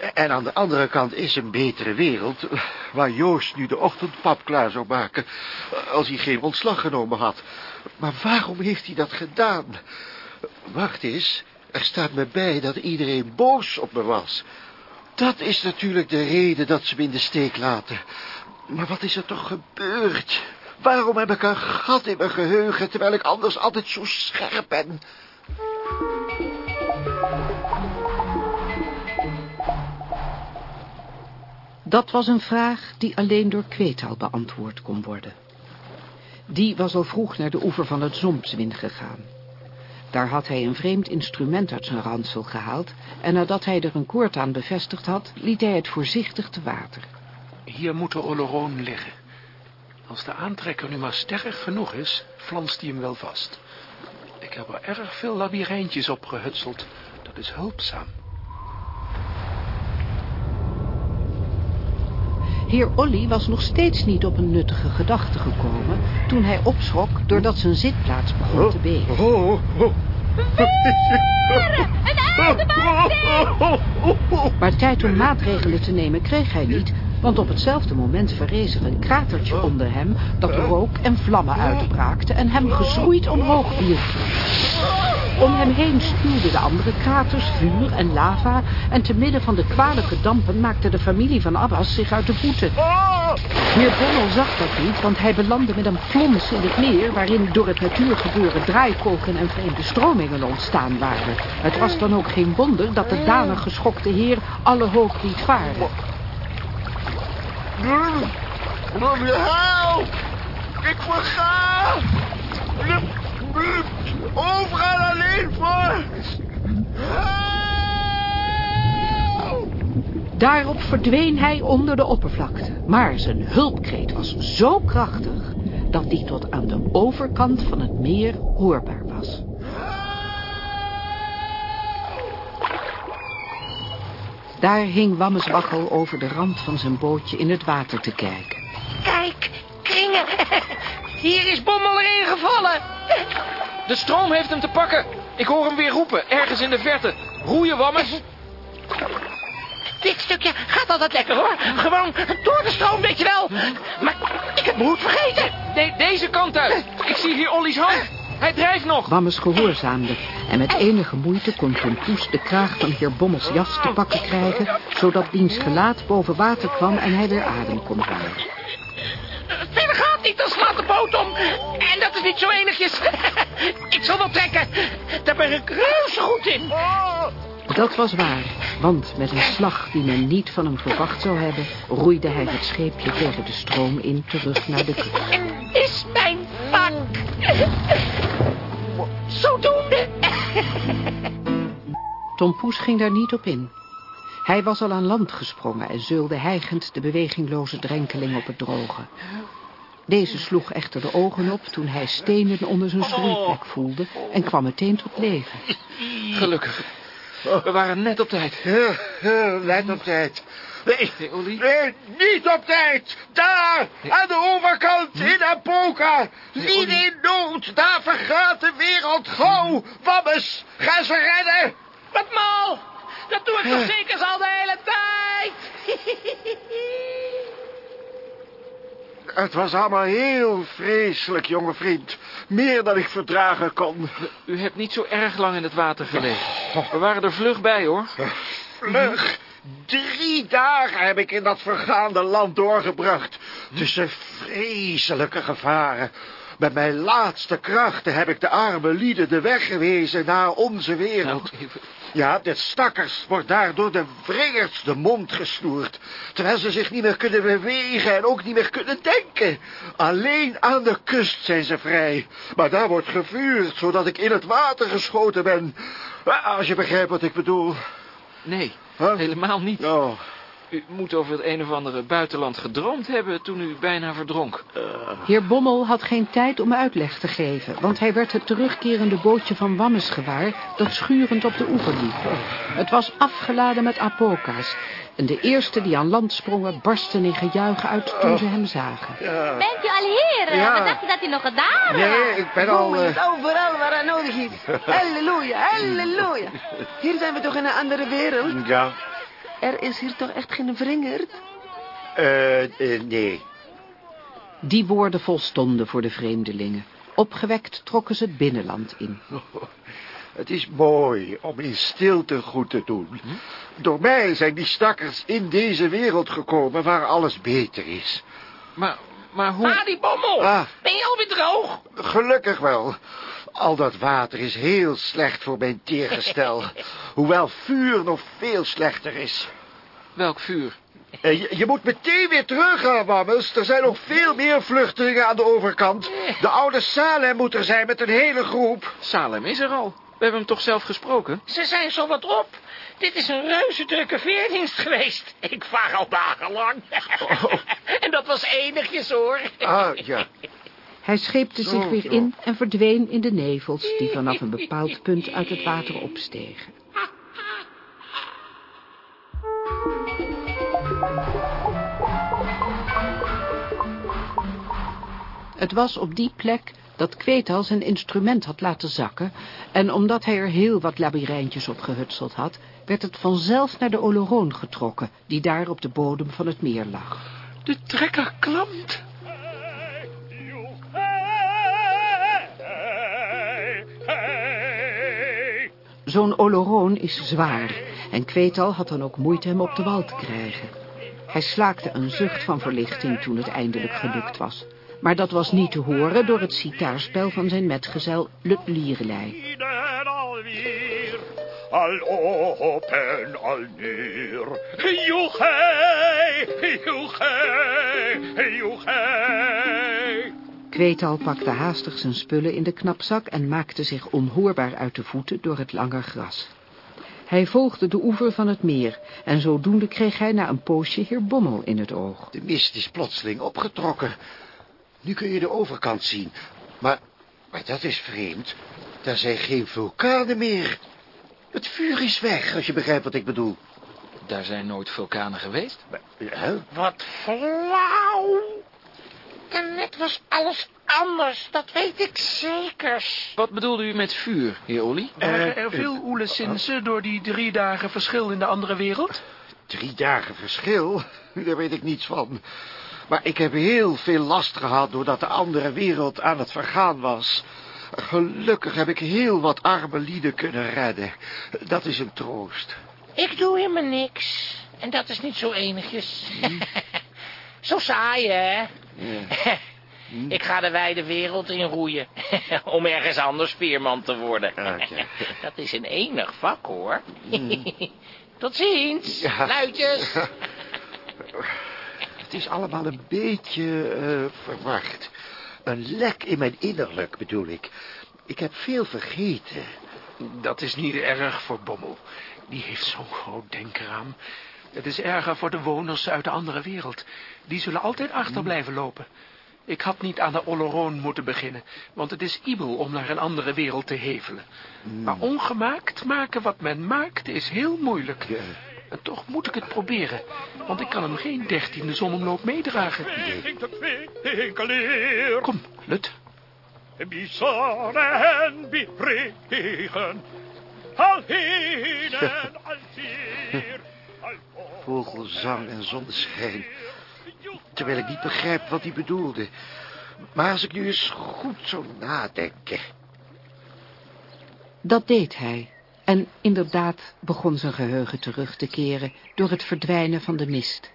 En aan de andere kant is een betere wereld... waar Joost nu de ochtendpap klaar zou maken... als hij geen ontslag genomen had. Maar waarom heeft hij dat gedaan? Wacht eens, er staat me bij dat iedereen boos op me was. Dat is natuurlijk de reden dat ze me in de steek laten. Maar wat is er toch gebeurd? Waarom heb ik een gat in mijn geheugen... terwijl ik anders altijd zo scherp ben? Dat was een vraag die alleen door Kweetal beantwoord kon worden. Die was al vroeg naar de oever van het Zompswin gegaan. Daar had hij een vreemd instrument uit zijn ransel gehaald... en nadat hij er een koord aan bevestigd had, liet hij het voorzichtig te water. Hier moet de Oloron liggen. Als de aantrekker nu maar sterk genoeg is, flanst hij hem wel vast. Ik heb er erg veel labyrinthjes op gehutseld. Dat is hulpzaam. Heer Olly was nog steeds niet op een nuttige gedachte gekomen... toen hij opschrok doordat zijn zitplaats begon te beven. Maar tijd om maatregelen te nemen kreeg hij niet... want op hetzelfde moment verrees er een kratertje onder hem... dat rook en vlammen uitbraakte en hem geschroeid omhoog wierp. Om hem heen spuwden de andere kraters vuur en lava... en te midden van de kwalijke dampen maakte de familie van Abbas zich uit de voeten. Heer Bommel zag dat niet, want hij belandde met een plons in het meer... waarin door het natuurgebeuren draaikolken en vreemde stromingen ontstaan waren. Het was dan ook geen wonder dat de danig geschokte heer alle hoop liet varen. Help! Ik verga! Overal alleen voor! Daarop verdween hij onder de oppervlakte. Maar zijn hulpkreet was zo krachtig... dat die tot aan de overkant van het meer hoorbaar was. Daar hing Wammeswachel over de rand van zijn bootje in het water te kijken. Kijk, kringen. Hier is Bommel erin gevallen. De stroom heeft hem te pakken. Ik hoor hem weer roepen, ergens in de verte. Roeien, Wammes. Dit stukje gaat altijd lekker hoor. Gewoon door de stroom, weet je wel. Maar ik heb mijn hoed vergeten. De- deze kant uit. Ik zie hier Olly's hand. Hij drijft nog. Wammes gehoorzaamde en met enige moeite kon Tom Poes de kraag van heer Bommels jas te pakken krijgen... zodat diens gelaat boven water kwam en hij weer adem kon halen. Boot om. En dat is niet zo enigjes. ik zal wel trekken. Daar ben ik reuze goed in. Dat was waar, want met een slag die men niet van hem verwacht zou hebben... roeide hij het scheepje tegen de stroom in terug naar de kust. Is mijn vak. Zodoende. Tom Poes ging daar niet op in. Hij was al aan land gesprongen en zeulde hijgend de bewegingloze drenkeling op het droge. Deze sloeg echter de ogen op toen hij stenen onder zijn schroeiplek voelde en kwam meteen tot leven. Gelukkig. We waren net op tijd. Ja, ja, net op tijd. Nee, nee, niet op tijd. Daar, aan de overkant, in Apoka. Niet in nood, daar vergaat de wereld gauw. Wammes, ga ze redden. Wat mal! Dat doe ik toch zeker al de hele tijd? Het was allemaal heel vreselijk, jonge vriend. Meer dan ik verdragen kon. U hebt niet zo erg lang in het water gelegen. We waren er vlug bij, hoor. Vlug. Drie dagen heb ik in dat vergaande land doorgebracht. Tussen vreselijke gevaren. Met mijn laatste krachten heb ik de arme lieden de weg gewezen naar onze wereld. Ja, de stakkers wordt daar door de wringers de mond gesnoerd. Terwijl ze zich niet meer kunnen bewegen en ook niet meer kunnen denken. Alleen aan de kust zijn ze vrij. Maar daar wordt gevuurd, zodat ik in het water geschoten ben. Als je begrijpt wat ik bedoel. Nee, helemaal niet. Oh. U moet over het een of andere buitenland gedroomd hebben toen u bijna verdronk. Heer Bommel had geen tijd om uitleg te geven, want hij werd het terugkerende bootje van Wammes gewaar dat schurend op de oever liep. Het was afgeladen met apoka's en de eerste die aan land sprongen barsten in gejuich uit toen ze hem zagen. Bent u al hier? Ja. Wat dacht je dat u nog gedaan had? Nee, ik ben al... Eh, is overal waar hij nodig is. Halleluja, halleluja. Hier zijn we toch in een andere wereld? Ja, Er is hier toch echt geen wringerd? eh, eh, nee. Die woorden volstonden voor de vreemdelingen. Opgewekt trokken ze het binnenland in. Het is mooi om in stilte goed te doen. Door mij zijn die stakkers in deze wereld gekomen waar alles beter is. Maar, maar hoe... Ah, die bommel! Ah. Ben je alweer droog? Gelukkig wel. Al dat water is heel slecht voor mijn teergestel. hoewel vuur nog veel slechter is. Welk vuur? Eh, Je, je moet meteen weer teruggaan, Wammes. Er zijn nog veel meer vluchtelingen aan de overkant. De oude Salem moet er zijn met een hele groep. Salem is er al. We hebben hem toch zelf gesproken? Ze zijn zo wat op. Dit is een reuze drukke veerdienst geweest. Ik vaar al dagenlang. en dat was enigjes, hoor. Ah, ja. Hij scheepte zich weer in en verdween in de nevels die vanaf een bepaald punt uit het water opstegen. Het was op die plek dat Kwetal zijn instrument had laten zakken... en omdat hij er heel wat labyrijntjes op gehutseld had... werd het vanzelf naar de Oloron getrokken... die daar op de bodem van het meer lag. De trekker klamt. Zo'n Oloron is zwaar en Kwetal had dan ook moeite hem op de wal te krijgen. Hij slaakte een zucht van verlichting toen het eindelijk gelukt was. Maar dat was niet te horen door het sitaarspel van zijn metgezel Lut Lierelei. Al open, al neer. Kwetal pakte haastig zijn spullen in de knapzak en maakte zich onhoorbaar uit de voeten door het lange gras. Hij volgde de oever van het meer en zodoende kreeg hij na een poosje heer Bommel in het oog. De mist is plotseling opgetrokken. Nu kun je de overkant zien. Maar, maar dat is vreemd. Daar zijn geen vulkanen meer. Het vuur is weg, als je begrijpt wat ik bedoel. Daar zijn nooit vulkanen geweest. Hè? Wat flauw. Daarnet was alles anders, dat weet ik zeker. Wat bedoelde u met vuur, heer Olly? Waren er veel oelesinsen door die drie dagen verschil in de andere wereld? Drie dagen verschil? Daar weet ik niets van. Maar ik heb heel veel last gehad doordat de andere wereld aan het vergaan was. Gelukkig heb ik heel wat arme lieden kunnen redden. Dat is een troost. Ik doe helemaal niks. En dat is niet zo enigjes. zo saai, hè? Ik ga de wijde wereld in roeien. Om ergens anders speerman te worden. Dat is een enig vak, hoor. Tot ziens. Ja. Luidjes. Het is allemaal een beetje eh, verwacht. Een lek in mijn innerlijk, bedoel ik. Ik heb veel vergeten. Dat is niet erg voor Bommel. Die heeft zo'n groot denkraam. Het is erger voor de woners uit de andere wereld. Die zullen altijd achter blijven lopen. Ik had niet aan de Oloron moeten beginnen, want het is ibel om naar een andere wereld te hevelen. Maar ongemaakt maken wat men maakt is heel moeilijk. En toch moet ik het proberen, want ik kan hem geen dertiende zonomloop meedragen. Kom, Lut. En. Vogelzang en zonneschijn. Terwijl ik niet begrijp wat hij bedoelde. Maar als ik nu eens goed zou nadenken... Dat deed hij. En inderdaad begon zijn geheugen terug te keren door het verdwijnen van de mist.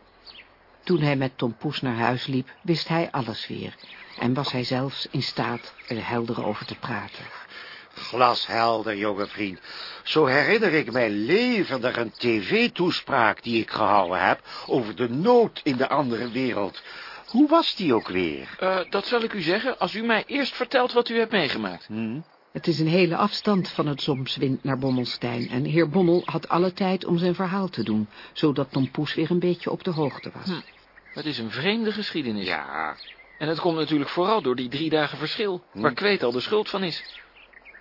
Toen hij met Tom Poes naar huis liep, wist hij alles weer. En was hij zelfs in staat er helder over te praten. Glashelder, jonge vriend. Zo herinner ik mij levendig een tv-toespraak die ik gehouden heb... over de nood in de andere wereld. Hoe was die ook weer? Uh, dat zal ik u zeggen als u mij eerst vertelt wat u hebt meegemaakt. Hm? Het is een hele afstand van het Zomswind naar Bommelstein... en heer Bommel had alle tijd om zijn verhaal te doen... zodat Tom Poes weer een beetje op de hoogte was. Hm. Het is een vreemde geschiedenis. Ja. En het komt natuurlijk vooral door die drie dagen verschil... Hm. waar Kweet al de schuld van is.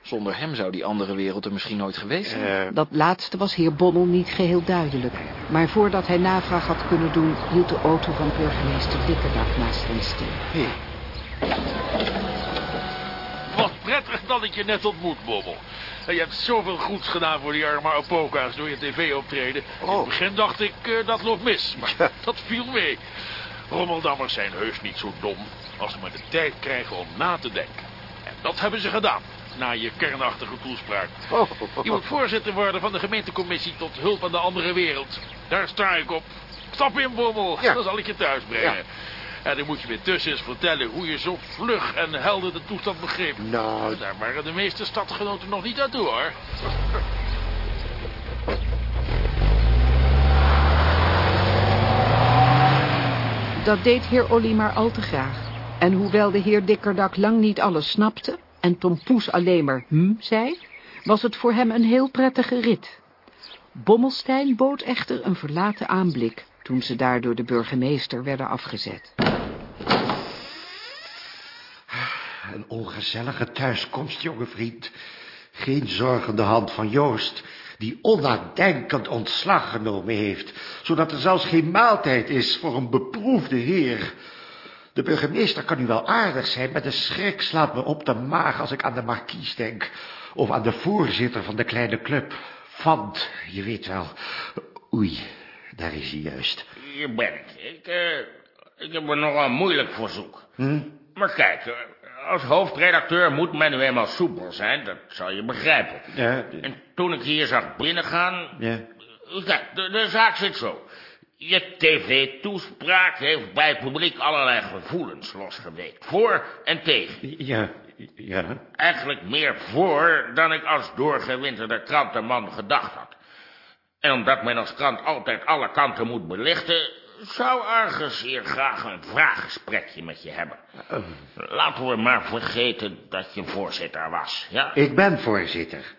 Zonder hem zou die andere wereld er misschien nooit geweest zijn. Uh... Dat laatste was heer Bommel niet geheel duidelijk. Maar voordat hij navraag had kunnen doen... hield de auto van burgemeester Dikkerdak naast hem stil. Hey. Dat ik je net ontmoet, Bommel. En je hebt zoveel goeds gedaan voor die arme Apoka's door je tv-optreden. In het begin dacht ik, uh, dat loopt mis. Maar dat viel mee. Rommeldammers zijn heus niet zo dom... als ze maar de tijd krijgen om na te denken. En dat hebben ze gedaan na je kernachtige toespraak. Oh. Je moet voorzitter worden van de gemeentecommissie tot hulp aan de andere wereld. Daar sta ik op. Stap in, Bommel. Ja. Dan zal ik je thuis brengen. Ja. En dan moet je weer tussen eens vertellen hoe je zo vlug en helder de toestand begreep. Nou... Daar waren de meeste stadgenoten nog niet aan toe, hoor. Dat deed heer Olly maar al te graag. En hoewel de heer Dikkerdak lang niet alles snapte... en Tom Poes alleen maar hm zei... was het voor hem een heel prettige rit. Bommelstein bood echter een verlaten aanblik... toen ze daar door de burgemeester werden afgezet. Een ongezellige thuiskomst, jonge vriend. Geen zorgende hand van Joost, die onnadenkend ontslag genomen heeft, zodat er zelfs geen maaltijd is voor een beproefde heer. De burgemeester kan nu wel aardig zijn, maar de schrik slaat me op de maag als ik aan de markies denk, of aan de voorzitter van de kleine club. Vant, je weet wel. Oei, daar is hij juist. Hier ben ik. Ik, uh, ik heb er nog een moeilijk verzoek. Hm? Maar kijk, uh, als hoofdredacteur moet men nu eenmaal soepel zijn, dat zal je begrijpen. Ja. En toen ik hier zag binnengaan... Ja. Kijk, de, de zaak zit zo. Je tv-toespraak heeft bij het publiek allerlei gevoelens losgeweekt. Voor en tegen. Ja, ja. Eigenlijk meer voor dan ik als doorgewinterde krantenman gedacht had. En omdat men als krant altijd alle kanten moet belichten... zou Argus hier graag een vraaggesprekje met je hebben. Laten we maar vergeten dat je voorzitter was, ja? Ik ben voorzitter.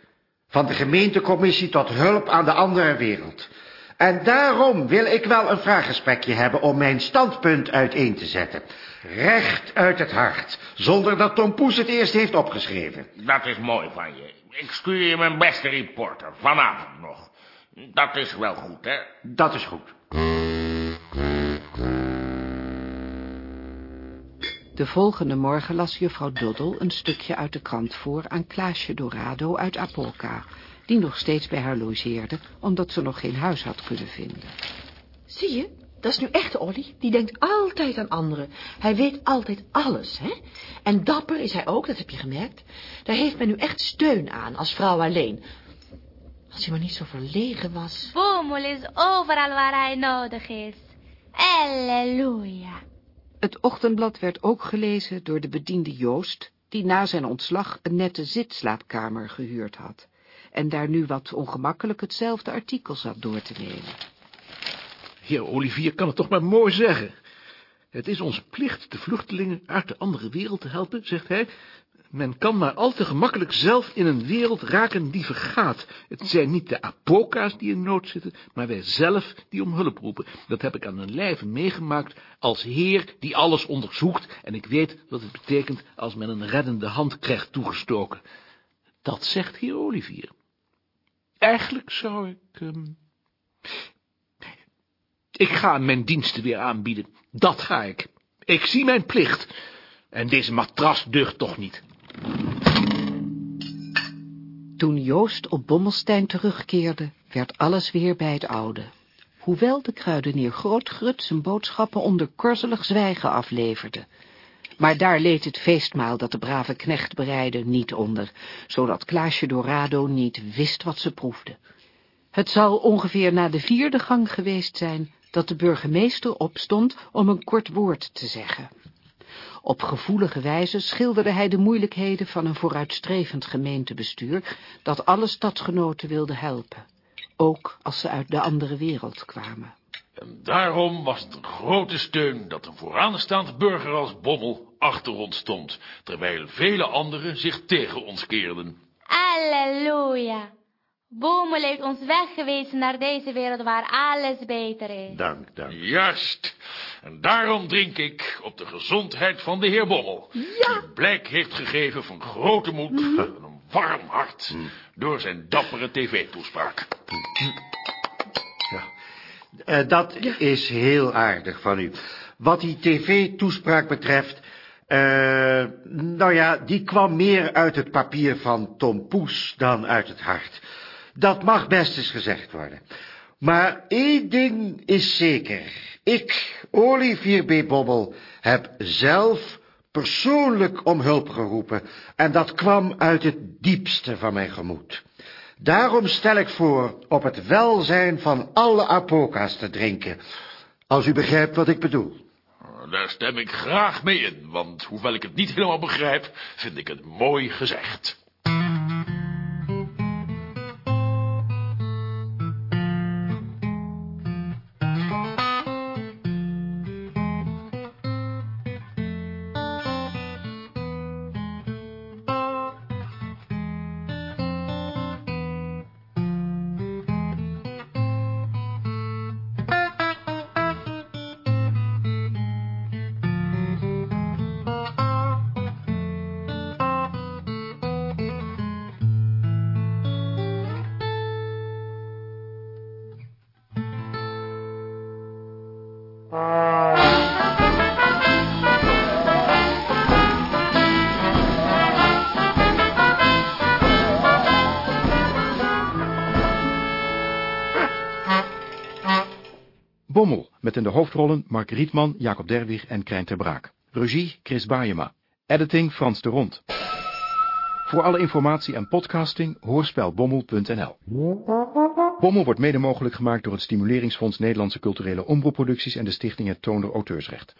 Van de gemeentecommissie tot hulp aan de andere wereld. En daarom wil ik wel een vraaggesprekje hebben om mijn standpunt uiteen te zetten. Recht uit het hart, zonder dat Tom Poes het eerst heeft opgeschreven. Dat is mooi van je. Ik stuur je mijn beste reporter, vanavond nog. Dat is wel goed, hè? Dat is goed. De volgende morgen las juffrouw Doddel een stukje uit de krant voor aan Klaasje Dorado uit Apolka, die nog steeds bij haar logeerde, omdat ze nog geen huis had kunnen vinden. Zie je, dat is nu echt Olly. Die denkt altijd aan anderen. Hij weet altijd alles, hè? En dapper is hij ook, dat heb je gemerkt. Daar heeft men nu echt steun aan, als vrouw alleen. Als hij maar niet zo verlegen was. Boemel is overal waar hij nodig is. Halleluja. Het ochtendblad werd ook gelezen door de bediende Joost, die na zijn ontslag een nette zitslaapkamer gehuurd had, en daar nu wat ongemakkelijk hetzelfde artikel zat door te nemen. Heer Olivier kan het toch maar mooi zeggen. Het is onze plicht de vluchtelingen uit de andere wereld te helpen, zegt hij. Men kan maar al te gemakkelijk zelf in een wereld raken die vergaat. Het zijn niet de apoka's die in nood zitten, maar wij zelf die om hulp roepen. Dat heb ik aan mijn lijve meegemaakt als heer die alles onderzoekt, en ik weet wat het betekent als men een reddende hand krijgt toegestoken. Dat zegt heer Olivier. Eigenlijk zou ik... ehm, Ik ga mijn diensten weer aanbieden. Dat ga ik. Ik zie mijn plicht. En deze matras deugt toch niet. Toen Joost op Bommelstein terugkeerde, werd alles weer bij het oude. Hoewel de kruidenier Grootgrut zijn boodschappen onder korzelig zwijgen afleverde. Maar daar leed het feestmaal dat de brave knecht bereidde niet onder, zodat Klaasje Dorado niet wist wat ze proefde. Het zal ongeveer na de vierde gang geweest zijn dat de burgemeester opstond om een kort woord te zeggen. Op gevoelige wijze schilderde hij de moeilijkheden van een vooruitstrevend gemeentebestuur dat alle stadsgenoten wilde helpen, ook als ze uit de andere wereld kwamen. En daarom was het een grote steun dat een vooraanstaand burger als Bommel achter ons stond, terwijl vele anderen zich tegen ons keerden. Halleluja. Boemel heeft ons weggewezen naar deze wereld waar alles beter is. Dank, dank. Juist. En daarom drink ik op de gezondheid van de heer Bommel. Ja. Die blijk heeft gegeven van grote moed en een warm hart door zijn dappere tv-toespraak. Eh, dat is heel aardig van u. Wat die tv-toespraak betreft... eh, nou ja, die kwam meer uit het papier van Tom Poes dan uit het hart. Dat mag best eens gezegd worden. Maar één ding is zeker. Ik, Olivier B. Bobbel, heb zelf persoonlijk om hulp geroepen... en dat kwam uit het diepste van mijn gemoed. Daarom stel ik voor op het welzijn van alle apoka's te drinken. Als u begrijpt wat ik bedoel. Daar stem ik graag mee in, want hoewel ik het niet helemaal begrijp, vind ik het mooi gezegd. Met in de hoofdrollen Mark Rietman, Jacob Derwig en Krijn ter Braak. Regie Chris Baayema. Editing Frans de Rond. Voor alle informatie en podcasting hoorspelbommel.nl Bommel wordt mede mogelijk gemaakt door het Stimuleringsfonds Nederlandse Culturele Omroepproducties en de Stichting Het Toonder Auteursrecht.